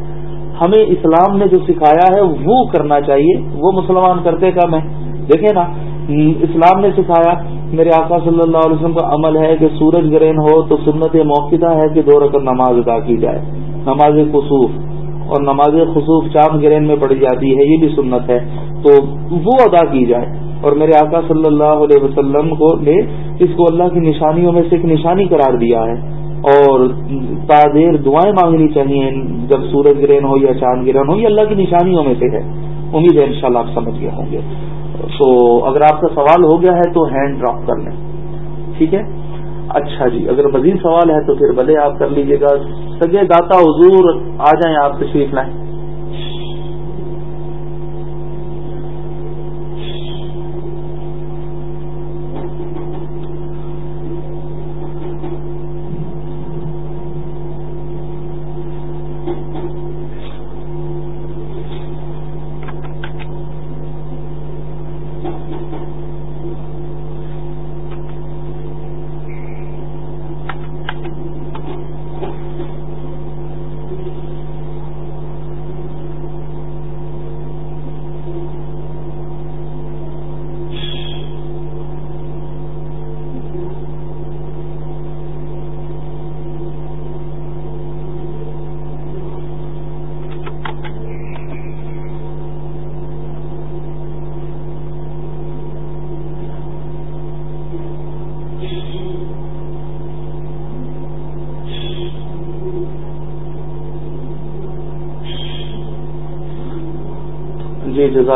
[SPEAKER 2] ہمیں اسلام نے جو سکھایا ہے، وہ کرنا چاہیے۔ وہ مسلمان کرتے کم ہے دیکھیں نا، اسلام نے سکھایا، میرے آقا صلی اللہ علیہ وسلم کا عمل ہے کہ سورج گرہن ہو تو سنت موقع ہے کہ دو رقم نماز ادا کی جائے۔ نماز خصوف اور نماز خصوف چاند گرہن میں پڑھی جاتی ہے، یہ بھی سنت ہے۔ تو وہ ادا کی جائے۔ اور میرے آقا صلی اللہ علیہ وسلم کو نے اس کو اللہ کی نشانیوں میں سے ایک نشانی قرار دیا ہے۔ اور تادیر دعائیں مانگنی چاہیے، جب سورج گرہن ہو یا چاند گرہن ہو، یہ اللہ کی نشانیوں میں سے ہے۔ امید ہے انشاءاللہ آپ سمجھ گئے ہوں گے۔ تو اگر آپ کا سوال ہو گیا ہے تو ہینڈ ڈراپ کر لیں۔ ٹھیک ہے؟ اچھا جی اگر مزید سوال ہے تو پھر بھلے آپ کر لیجیے گا۔ سگے داتا حضور، آ جائیں آپ تشریف لائیں۔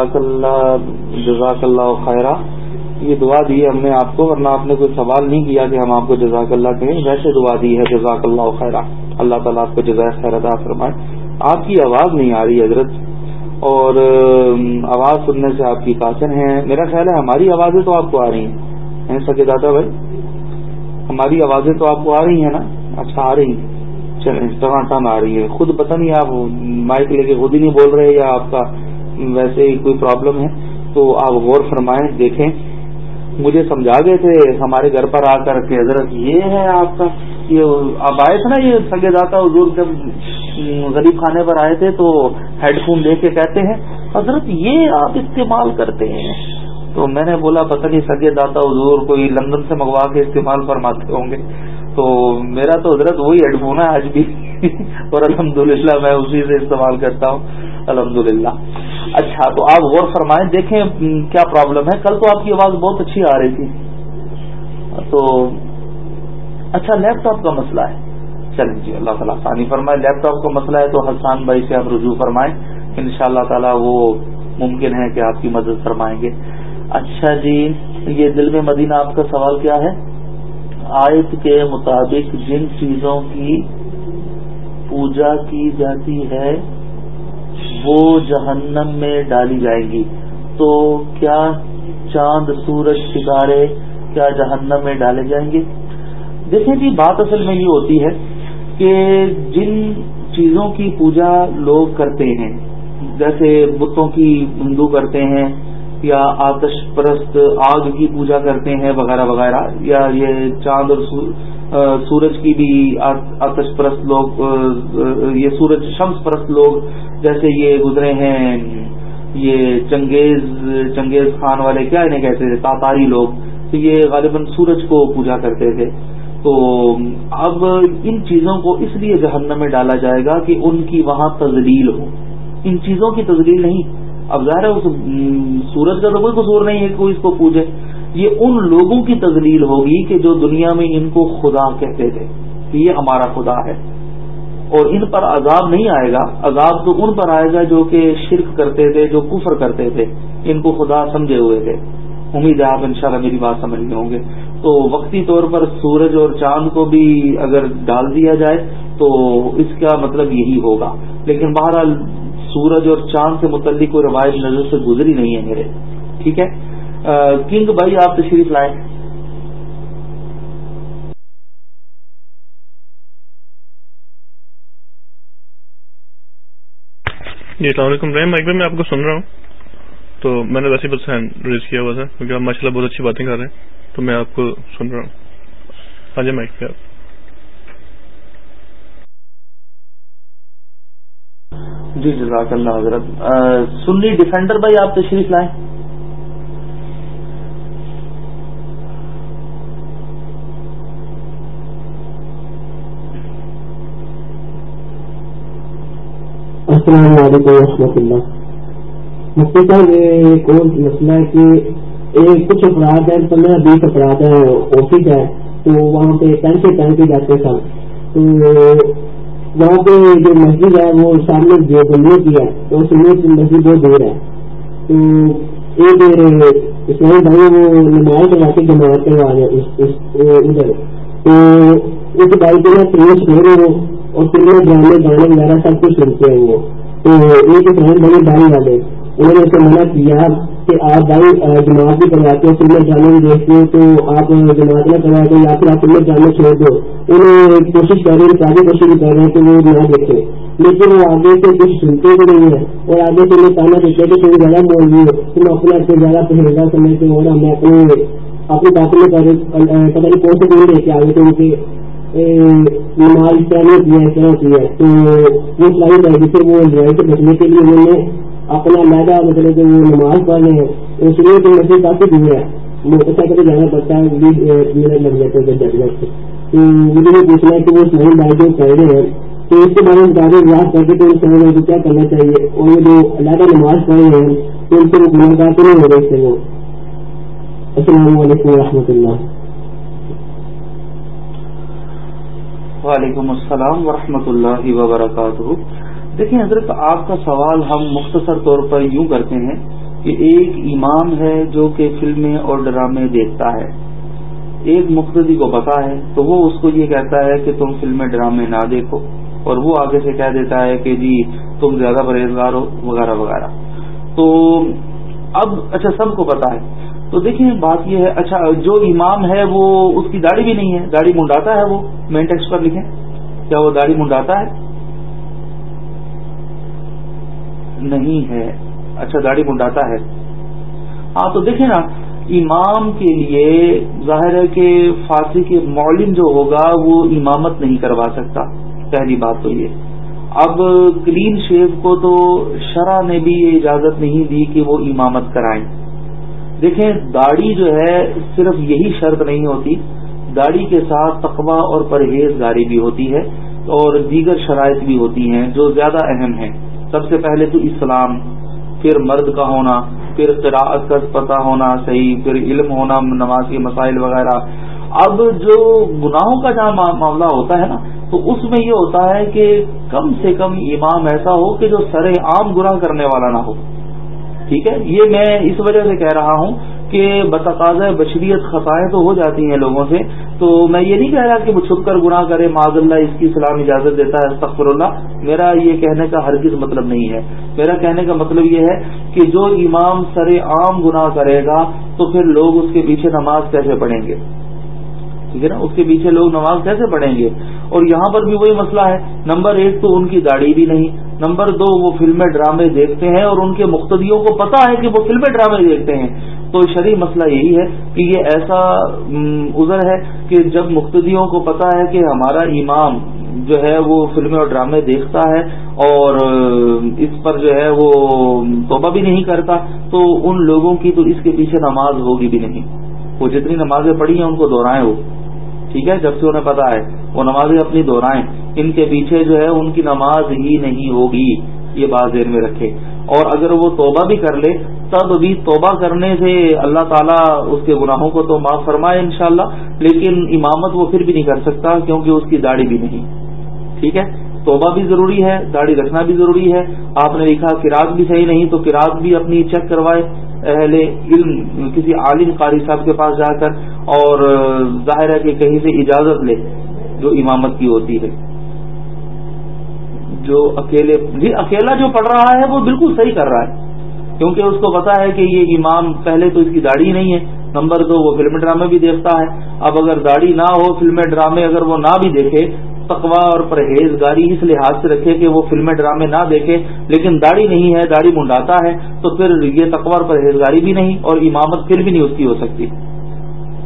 [SPEAKER 2] جزاک اللہ جزاک اللہ خیرہ۔ یہ دعا دی ہے ہم نے آپ کو، ورنہ آپ نے کوئی سوال نہیں کیا کہ ہم آپ کو جزاک اللہ کہیں۔ ویسے دعا دی ہے جزاک اللہ خیرہ۔ اللہ تعالیٰ آپ کو جزائے خیر ادا فرمائے۔ آپ کی آواز نہیں آ رہی حضرت۔ اور آواز سننے سے آپ کی قاصر ہیں۔ میرا خیال ہے ہماری آوازیں تو آپ کو آ رہی ہیں۔ سکے دادا بھائی؟ ہماری آوازیں تو آپ کو آ رہی ہیں نا؟ اچھا آ رہی ہیں۔ چلیں ٹنا آ رہی ہے خود پتہ نہیں آپ مائک لے کے خود ہی نہیں بول رہے یا آپ کا ویسے ہی کوئی پرابلم ہے، تو آپ غور فرمائیں، دیکھیں۔ مجھے سمجھا گئے تھے، ہمارے گھر پر آ کر کے حضرت، یہ ہے آپ کا، یہ اب آئے تھے نا یہ سگے داتا حضور جب غریب خانے پر آئے تھے تو ہیڈ فون لے کے کہتے ہیں، حضرت یہ آپ استعمال کرتے ہیں۔ تو میں نے بولا، پتہ نہیں سگے داتا حضور کوئی لندن سے منگوا کے استعمال فرماتے ہوں گے۔ تو میرا تو حضرت وہی ہیڈ فون ہے، آج بھی۔ اور الحمدللہ میں اسی سے استعمال کرتا ہوں۔ الحمدللہ۔ اچھا تو آپ غور فرمائیں، دیکھیں کیا پرابلم ہے۔ کل تو آپ کی آواز بہت اچھی آ رہی تھی۔ تو اچھا لیپ ٹاپ کا مسئلہ ہے۔ چلیں جی اللہ تعالیٰ ثانی فرمائے۔ لیپ ٹاپ کا مسئلہ ہے تو حسان بھائی سے آپ رجوع فرمائیں۔ ان شاء اللہ تعالیٰ وہ ممکن ہے کہ آپ کی مدد فرمائیں گے۔ اچھا جی یہ دل میں مدینہ آپ کا سوال کیا ہے؟ آیت کے مطابق جن چیزوں کی پوجا کی جاتی ہے وہ جہنم میں ڈالی جائے گی۔ تو کیا چاند سورج ستارے کیا جہنم میں ڈالے جائیں گے؟ دیکھیں جی بات اصل میں یہ ہوتی ہے کہ جن چیزوں کی پوجا لوگ کرتے ہیں، جیسے بتوں کی ہندو کرتے ہیں یا آتش پرست آگ کی پوجا کرتے ہیں وغیرہ وغیرہ، یا یہ چاند اور سورج کی بھی آتش پرست لوگ یہ سورج شمس پرست لوگ جیسے یہ گزرے ہیں، یہ چنگیز چنگیز خان والے کیا انہیں کہتے تھے؟ تاتاری لوگ۔ تو یہ غالباً سورج کو پوجا کرتے تھے۔ تو اب ان چیزوں کو اس لیے جہنم میں ڈالا جائے گا کہ ان کی وہاں تزلیل ہو۔ ان چیزوں کی تزلیل نہیں۔ اب ظاہر ہے اس سورج کا تو کوئی قصور نہیں ہے کوئی اس کو پوجے۔ یہ ان لوگوں کی تزلیل ہوگی کہ جو دنیا میں ان کو خدا کہتے تھے کہ یہ ہمارا خدا ہے۔ اور ان پر عذاب نہیں آئے گا۔ عذاب تو ان پر آئے گا جو کہ شرک کرتے تھے، جو کفر کرتے تھے۔ ان کو خدا سمجھے ہوئے تھے۔ امید ہے آپ انشاءاللہ میری بات سمجھ گئے ہوں گے۔ تو وقتی طور پر سورج اور چاند کو بھی اگر ڈال دیا جائے تو اس کا مطلب یہی ہوگا۔ لیکن بہرحال سورج اور چاند سے متعلق کوئی روایت نظر سے گزری نہیں ہے میرے۔ ٹھیک ہے؟ کنگ بھائی آپ تشریف لائیں۔
[SPEAKER 5] جی السلام علیکم۔ رحم بار میں آپ کو سن رہا ہوں۔ تو میں نے ویسے بس ریز کیا ہوا تھا کیونکہ آپ ماشاء اللہ بہت اچھی باتیں کر رہے ہیں۔ تو میں آپ کو سن رہا ہوں۔ ہاں جی مائک پہ آپ۔
[SPEAKER 2] جی جزاک اللہ حضرت۔ سنی ڈیفینڈر بھائی آپ تشریف لائیں
[SPEAKER 3] السلام علیکم و رحمۃ اللہ۔ مفتی صاحب یہ ایک اور مسئلہ ہے کہ کچھ افراد ہیں، پندرہ بیس افراد ہیں آفس ہے تو وہاں پہ ٹائم سے ٹائم جاتے سن تو وہاں پہ جو مسجد ہے، وہ سامنے جو بندے کی ہے، تو اس میں مسجد بہت دور ہے۔ تو ایک اسلام بھائی وہ نماز کروا کے جماعت کروا رہے ادھر۔ تو اس بھائی کے لیے پریس ہو رہے ہو اور پھر وہ گانے گانے وغیرہ سب کچھ سنتے ہیں وہ۔ تو ایک فرینڈ بڑے بھائی والے انہوں نے اسے منع کیا کہ آپ بھائی جماعت بھی کرواتے ہیں فلمیں جانے بھی دیکھتے ہیں تو آپ جماعت نہ کروا دو یا پھر آپ فلمیں جانے چھوڑ دو انہیں کوشش کر رہے ہیں ساری کوشش کر رہے ہیں کہ وہ نہ دیکھے لیکن وہ آگے سے کچھ سنتے بھی نہیں ہے اور آگے سے انہیں کہنا دیتے کہ تم زیادہ بول رہی ہو تم اپنے آپ کو زیادہ پہنگا سمجھتے ہو اور ہمیں اپنے اپنی باتوں میں پتہ نہیں کون سے دن لے کے آگے تو ان کے نماز پہلے ہوتی ہے طرح ہوتی ہے تو وہ سلائی ہے جسے وہ لڑائی سے بچنے کے لیے انہوں نے اپنا میدا مطلب کہ وہ نماز پڑھ رہے ہیں، اس لیے تو مسجد کافی دور ہے۔ موٹر سائیکل پہ جانا پڑتا ہے بیس منٹ لگ جاتے ہیں جب جب تو مجھے یہ پوچھنا ہے کہ وہ سلائی بھائی جو پڑھ رہے ہیں، تو اس کے بارے میں زیادہ یاد کر کے تو ان سمجھ کو کیا کرنا چاہیے؟ اور یہ جو علیحدہ نماز پڑھ رہے ہیں، تو ان سے وہ گناہ تو نہیں ہو رہے اس سے وہ السلام علیکم و رحمۃ اللہ۔
[SPEAKER 2] وعلیکم السلام ورحمۃ اللہ وبرکاتہ۔ دیکھیں حضرت، آپ کا سوال ہم مختصر طور پر یوں کرتے ہیں کہ ایک امام ہے جو کہ فلمیں اور ڈرامے دیکھتا ہے۔ ایک مقتدی کو پتا ہے تو وہ اس کو یہ کہتا ہے کہ تم فلمیں ڈرامے نہ دیکھو اور وہ آگے سے کہہ دیتا ہے کہ جی تم زیادہ پرہیزگار ہو، وغیرہ وغیرہ۔ تو اب اچھا سب کو پتا ہے۔ تو دیکھیں، بات یہ ہے اچھا جو امام ہے وہ اس کی داڑھی بھی نہیں ہے، داڑھی منڈاتا ہے وہ مین ٹیکسٹ پر لکھیں۔ کیا وہ داڑھی منڈاتا ہے؟ نہیں ہے۔ اچھا داڑھی منڈاتا ہے۔ ہاں تو دیکھیں نا، امام کے لیے ظاہر ہے کہ فارسی کے مولم جو ہوگا وہ امامت نہیں کروا سکتا۔ پہلی بات تو یہ۔ اب کلین شیو کو تو شرح نے بھی یہ اجازت نہیں دی کہ وہ امامت کرائیں۔ دیکھیں، داڑھی جو ہے، صرف یہی شرط نہیں ہوتی۔ داڑھی کے ساتھ تقوی اور پرہیز گاری بھی ہوتی ہے اور دیگر شرائط بھی ہوتی ہیں جو زیادہ اہم ہیں۔ سب سے پہلے تو اسلام، پھر مرد کا ہونا، پھر قراءت کا پتہ ہونا صحیح، پھر علم ہونا، نماز کے مسائل وغیرہ۔ اب جو گناہوں کا جہاں معاملہ ہوتا ہے نا، تو اس میں یہ ہوتا ہے کہ کم سے کم امام ایسا ہو کہ جو سر عام گناہ کرنے والا نہ ہو۔ ٹھیک ہے؟ یہ میں اس وجہ سے کہہ رہا ہوں کہ بتقاض بشریت خطائیں تو ہو جاتی ہیں لوگوں سے۔ تو میں یہ نہیں کہہ رہا کہ وہ چھپ کر گناہ کرے معذ اللہ اس کی اسلام اجازت دیتا ہے، استغفر اللہ۔ میرا یہ کہنے کا ہرگز مطلب نہیں ہے۔ میرا کہنے کا مطلب یہ ہے کہ جو امام سر عام گناہ کرے گا، تو پھر لوگ اس کے پیچھے نماز کیسے پڑھیں گے؟ ٹھیک ہے نا؟ اس کے پیچھے لوگ نماز کیسے پڑھیں گے؟ اور یہاں پر بھی وہی مسئلہ ہے۔ نمبر ایک تو ان کی گاڑی بھی نہیں نمبر دو، وہ فلمیں ڈرامے دیکھتے ہیں اور ان کے مقتدیوں کو پتا ہے کہ وہ فلمیں ڈرامے دیکھتے ہیں۔ تو شرعی مسئلہ یہی ہے کہ یہ ایسا عذر ہے کہ جب مقتدیوں کو پتا ہے کہ ہمارا امام جو ہے وہ فلمیں اور ڈرامے دیکھتا ہے اور اس پر جو ہے وہ توبہ بھی نہیں کرتا، تو ان لوگوں کی تو اس کے پیچھے نماز ہوگی بھی نہیں۔ وہ جتنی نمازیں پڑھی ہیں ان کو دہرائیں وہ۔ ٹھیک ہے؟ جب سے انہیں پتا ہے، وہ نمازیں اپنی دہرائیں۔ ان کے پیچھے جو ہے ان کی نماز ہی نہیں ہوگی، یہ بات دیر میں رکھے۔ اور اگر وہ توبہ بھی کر لے، تب بھی توبہ کرنے سے اللہ تعالیٰ اس کے گناہوں کو تو معاف فرمائے انشاءاللہ، لیکن امامت وہ پھر بھی نہیں کر سکتا کیونکہ اس کی داڑھی بھی نہیں۔ ٹھیک ہے؟ توبہ بھی ضروری ہے، داڑھی رکھنا بھی ضروری ہے۔ آپ نے لکھا کراط بھی صحیح نہیں تو کراط بھی اپنی چیک کروائے اہل علم، کسی عالم قاری صاحب کے پاس جا کر اور ظاہر ہے کہ کہیں سے اجازت لے جو امامت کی ہوتی ہے۔ جو اکیلے جی اکیلا جو پڑھ رہا ہے وہ بالکل صحیح کر رہا ہے۔ کیونکہ اس کو پتا ہے کہ یہ امام پہلے تو اس کی داڑھی نہیں ہے، نمبر دو وہ فلم ڈرامے بھی دیکھتا ہے۔ اب اگر داڑھی نہ ہو، فلم ڈرامے اگر وہ نہ بھی دیکھے تقوا اور پرہیزگاری اس لحاظ سے رکھے کہ وہ فلم ڈرامے نہ دیکھے، لیکن داڑھی نہیں ہے، داڑھی منڈاتا ہے، تو پھر یہ تقوا اور پرہیزگاری بھی نہیں اور امامت پھر بھی نہیں اس کی ہو سکتی۔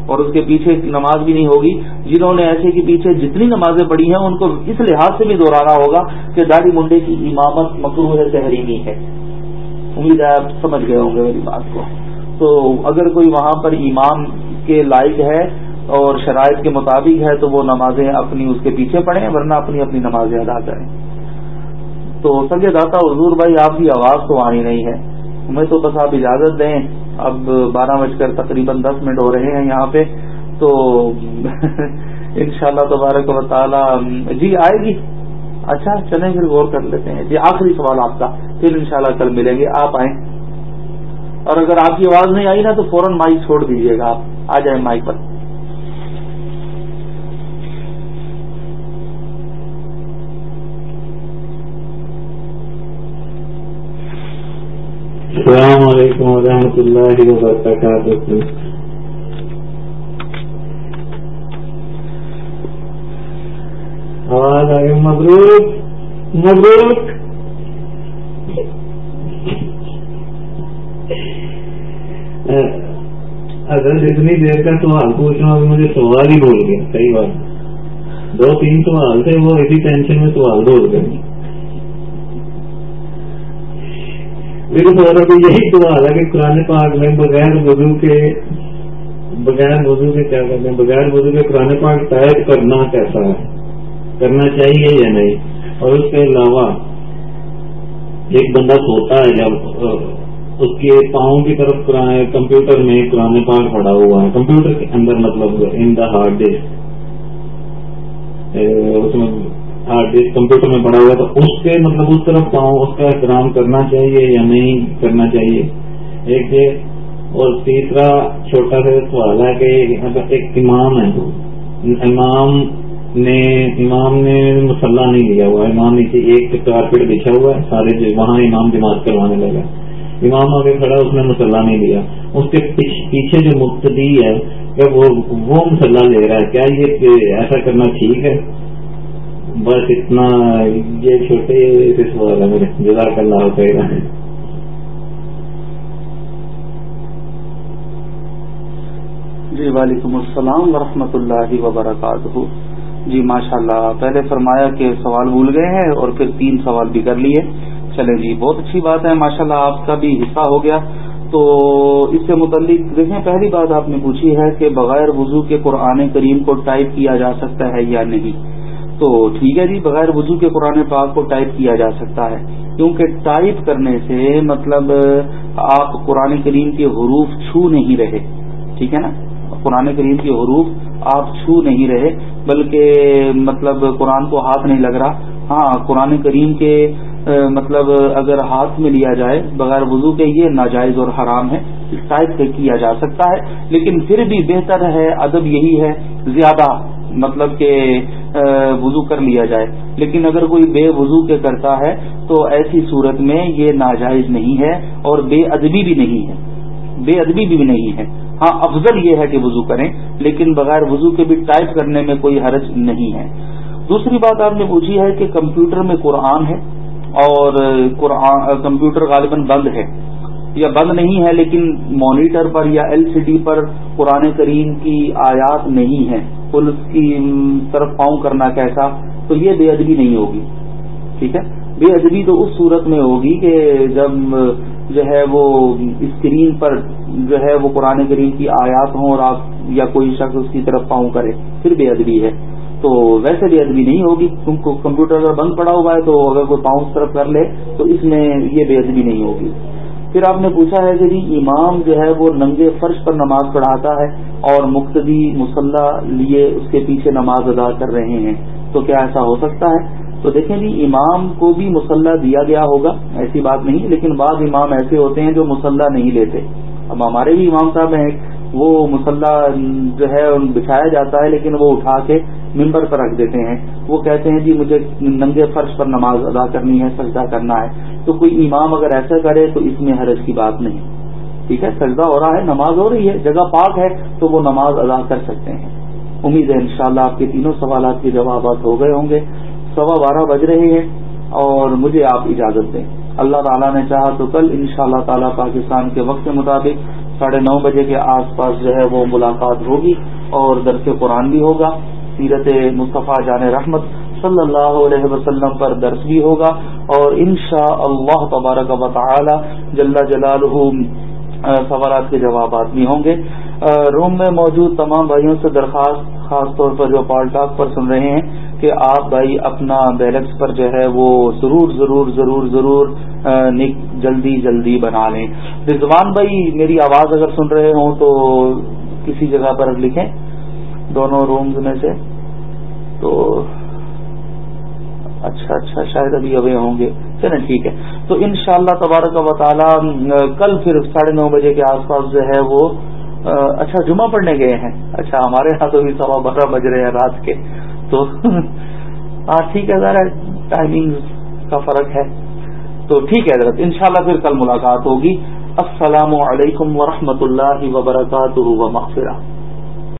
[SPEAKER 2] اور اس کے پیچھے نماز بھی نہیں ہوگی۔ جنہوں نے ایسے کے پیچھے جتنی نمازیں پڑھی ہیں، ان کو اس لحاظ سے بھی دہرانا ہوگا کہ داڑھی منڈے کی امامت مکرو ہے تحریمی ہے۔ امید ہے آپ سمجھ گئے ہوں گے میری بات کو۔ تو اگر کوئی وہاں پر امام کے لائق ہے اور شرائط کے مطابق ہے، تو وہ نمازیں اپنی اس کے پیچھے پڑھیں، ورنہ اپنی اپنی نمازیں ادا کریں۔ تو سنجے داتا حضور بھائی، آپ کی آواز تو آنی نہیں ہے۔ ہمیں تو بس آپ اجازت دیں۔ اب بارہ بج کر تقریباً دس منٹ ہو رہے ہیں یہاں پہ، تو انشاءاللہ اللہ تبارک و تعالی جی آئے گی۔ اچھا چلیں پھر غور کر لیتے ہیں۔ جی آخری سوال آپ کا، پھر انشاءاللہ کل ملیں گے۔ آپ آئیں۔ اور اگر آپ کی آواز نہیں آئی نا، تو فوراً مائک چھوڑ دیجیے گا آپ۔ آ جائیں مائک پر۔
[SPEAKER 6] السلام علیکم ورحمۃ اللہ وبرکاتہ۔ آواز آ گئی مبروک مبروک۔ اگر جتنی دیر کا سوال پوچھ رہا مجھے سوال ہی بول گیا، صحیح بات۔ دو تین سوال تھے، وہ اسی ٹینشن میں سوال بول گئے۔ میرے دوارا تو یہی سوال ہے کہ قرآن پاک میں بغیر وضو کے بغیر وضو کے کیا کرتے ہیں، بغیر وضو کے قرآن پاک ٹائپ کرنا کیسا ہے؟ کرنا چاہیے یا نہیں؟ اور اس کے علاوہ ایک بندہ سوتا ہے جب اس کے پاؤں کی طرف کمپیوٹر میں قرآن پاک پڑا ہوا ہے۔ کمپیوٹر کے اندر مطلب ان دا ہارڈ ڈسک۔ اس میں ہارڈ ڈسک کمپیوٹر میں پڑا ہوا تو اس کے مطلب اس طرف پاؤں، اس کا احترام کرنا چاہیے یا نہیں کرنا چاہیے؟ ایک یہ اور تیسرا چھوٹا سا سوال ہے کہ ایک امام ہے امام نے امام نے مسلح نہیں لیا ہوا، امام نیچے ایک کارپیٹ بچھا ہوا ہے، سارے وہاں امام جماعت کروانے لگا امام آگے کھڑا، اس نے مسلح نہیں لیا۔ اس کے پیچھے جو مقتدی ہے وہ مسلح لے رہا ہے؟ کیا یہ ایسا کرنا ٹھیک ہے؟ بس اتنا یہ چھوٹے سوال ہے میرے جزاک اللہ خیر۔
[SPEAKER 2] جی وعلیکم السلام ورحمۃ اللہ وبرکاتہ۔ جی ماشاء اللہ پہلے فرمایا کہ سوال بھول گئے ہیں اور پھر تین سوال بھی کر لیے۔ چلے جی بہت اچھی بات ہے ماشاء اللہ آپ کا بھی حصہ ہو گیا۔ تو اس سے متعلق دیکھیں، پہلی بات آپ نے پوچھی ہے کہ بغیر وضو کے قرآن کریم کو ٹائپ کیا جا سکتا ہے یا نہیں۔ تو ٹھیک ہے جی بغیر وضو کے قرآن پاک کو ٹائپ کیا جا سکتا ہے۔ کیونکہ ٹائپ کرنے سے مطلب آپ قرآن کریم کے حروف چھو نہیں رہے۔ ٹھیک ہے نا؟ قرآن کریم کے حروف آپ چھو نہیں رہے، بلکہ مطلب قرآن کو ہاتھ نہیں لگ رہا۔ ہاں قرآن کریم کے مطلب اگر ہاتھ میں لیا جائے، بغیر وضو کے یہ ناجائز اور حرام ہے۔ ٹائپ کیا جا سکتا ہے، لیکن پھر بھی بہتر ہے، ادب یہی ہے، زیادہ مطلب کہ وضو کر لیا جائے۔ لیکن اگر کوئی بے وضو کے کرتا ہے، تو ایسی صورت میں یہ ناجائز نہیں ہے اور بے ادبی بھی نہیں ہے۔ بے ادبی بھی نہیں ہے۔ ہاں افضل یہ ہے کہ وضو کریں، لیکن بغیر وضو کے بھی ٹائپ کرنے میں کوئی حرج نہیں ہے۔ دوسری بات آپ نے پوچھی ہے کہ کمپیوٹر میں قرآن ہے اور کمپیوٹر غالباً بند ہے۔ یا بند نہیں ہے، لیکن مانیٹر پر یا ایل سی ڈی پر قرآن کریم کی آیات نہیں ہے پولیس کی طرف پاؤں کرنا کیسا، تو یہ بے ادبی نہیں ہوگی، ٹھیک ہے؟ بے ادبی تو اس صورت میں ہوگی کہ جب جو ہے وہ اسکرین پر جو ہے وہ قرآن کریم کی آیات ہوں اور آپ یا کوئی شخص اس کی طرف پاؤں کرے، پھر بے ادبی ہے۔ تو ویسے بے ادبی نہیں ہوگی کمپیوٹر اگر بند پڑا ہوا ہے تو اگر کوئی پاؤں اس طرف کر لے تو اس میں یہ بے ادبی نہیں ہوگی۔ پھر آپ نے پوچھا ہے کہ جی امام جو ہے وہ ننگے فرش پر نماز پڑھاتا ہے اور مقتدی مسلح لیے اس کے پیچھے نماز ادا کر رہے ہیں، تو کیا ایسا ہو سکتا ہے؟ تو دیکھیں جی امام کو بھی مسلح دیا گیا ہوگا، ایسی بات نہیں، لیکن بعض امام ایسے ہوتے ہیں جو مسلح نہیں لیتے۔ اب ہمارے بھی امام صاحب ہیں وہ مسلح جو ہے بچھایا جاتا ہے، لیکن وہ اٹھا کے ممبر پر رکھ دیتے ہیں۔ وہ کہتے ہیں جی مجھے ننگے فرش پر نماز ادا کرنی ہے، سجدہ کرنا ہے۔ تو کوئی امام اگر ایسا کرے تو اس میں حرج کی بات نہیں۔ ٹھیک ہے، سجدہ ہو رہا ہے، نماز ہو رہی ہے، جگہ پاک ہے، تو وہ نماز ادا کر سکتے ہیں۔ امید ہے انشاءاللہ شاء آپ کے تینوں سوالات کے جوابات ہو گئے ہوں گے۔ سوا بارہ بج رہے ہیں اور مجھے آپ اجازت دیں۔ اللہ تعالیٰ نے چاہا تو کل ان شاء اللہ تعالیٰ پاکستان کے وقت کے مطابق ساڑھے نو بجے کے آس پاس جو ہے وہ ملاقات ہوگی اور درس قرآن بھی ہوگا۔ سیرت مصطفیٰ جان رحمت صلی اللہ علیہ وسلم پر درس بھی ہوگا اور ان اللہ تبارک و تعالی جل جلال سوالات کے جوابات بھی ہوں گے۔ روم میں موجود تمام بھائیوں سے درخواست، خاص طور پر جو پال ٹاک پر سن رہے ہیں کہ آپ بھائی اپنا بیلکس پر جو ہے وہ ضرور ضرور ضرور ضرور جلدی جلدی بنا لیں۔ رضوان بھائی میری آواز اگر سن رہے ہوں تو کسی جگہ پر لکھیں۔ دونوں رومز میں سے۔ تو اچھا اچھا شاید ابھی ابھی ہوں گے۔ چلیں ٹھیک ہے۔ تو ان شاء اللہ تبارک و تعالی کل پھر ساڑھے نو بجے کے آس پاس جو ہے وہ اچھا جمعہ پڑھنے گئے ہیں۔ اچھا ہمارے یہاں تو بھی سوا بارہ بج رہے ہیں رات کے۔ تو ہاں ٹھیک ہے، ذرا ٹائمنگ کا فرق ہے۔ تو ٹھیک ہے حضرت، انشاءاللہ پھر کل ملاقات ہوگی۔ السلام علیکم ورحمۃ اللہ وبرکاتہ و مغفرہ۔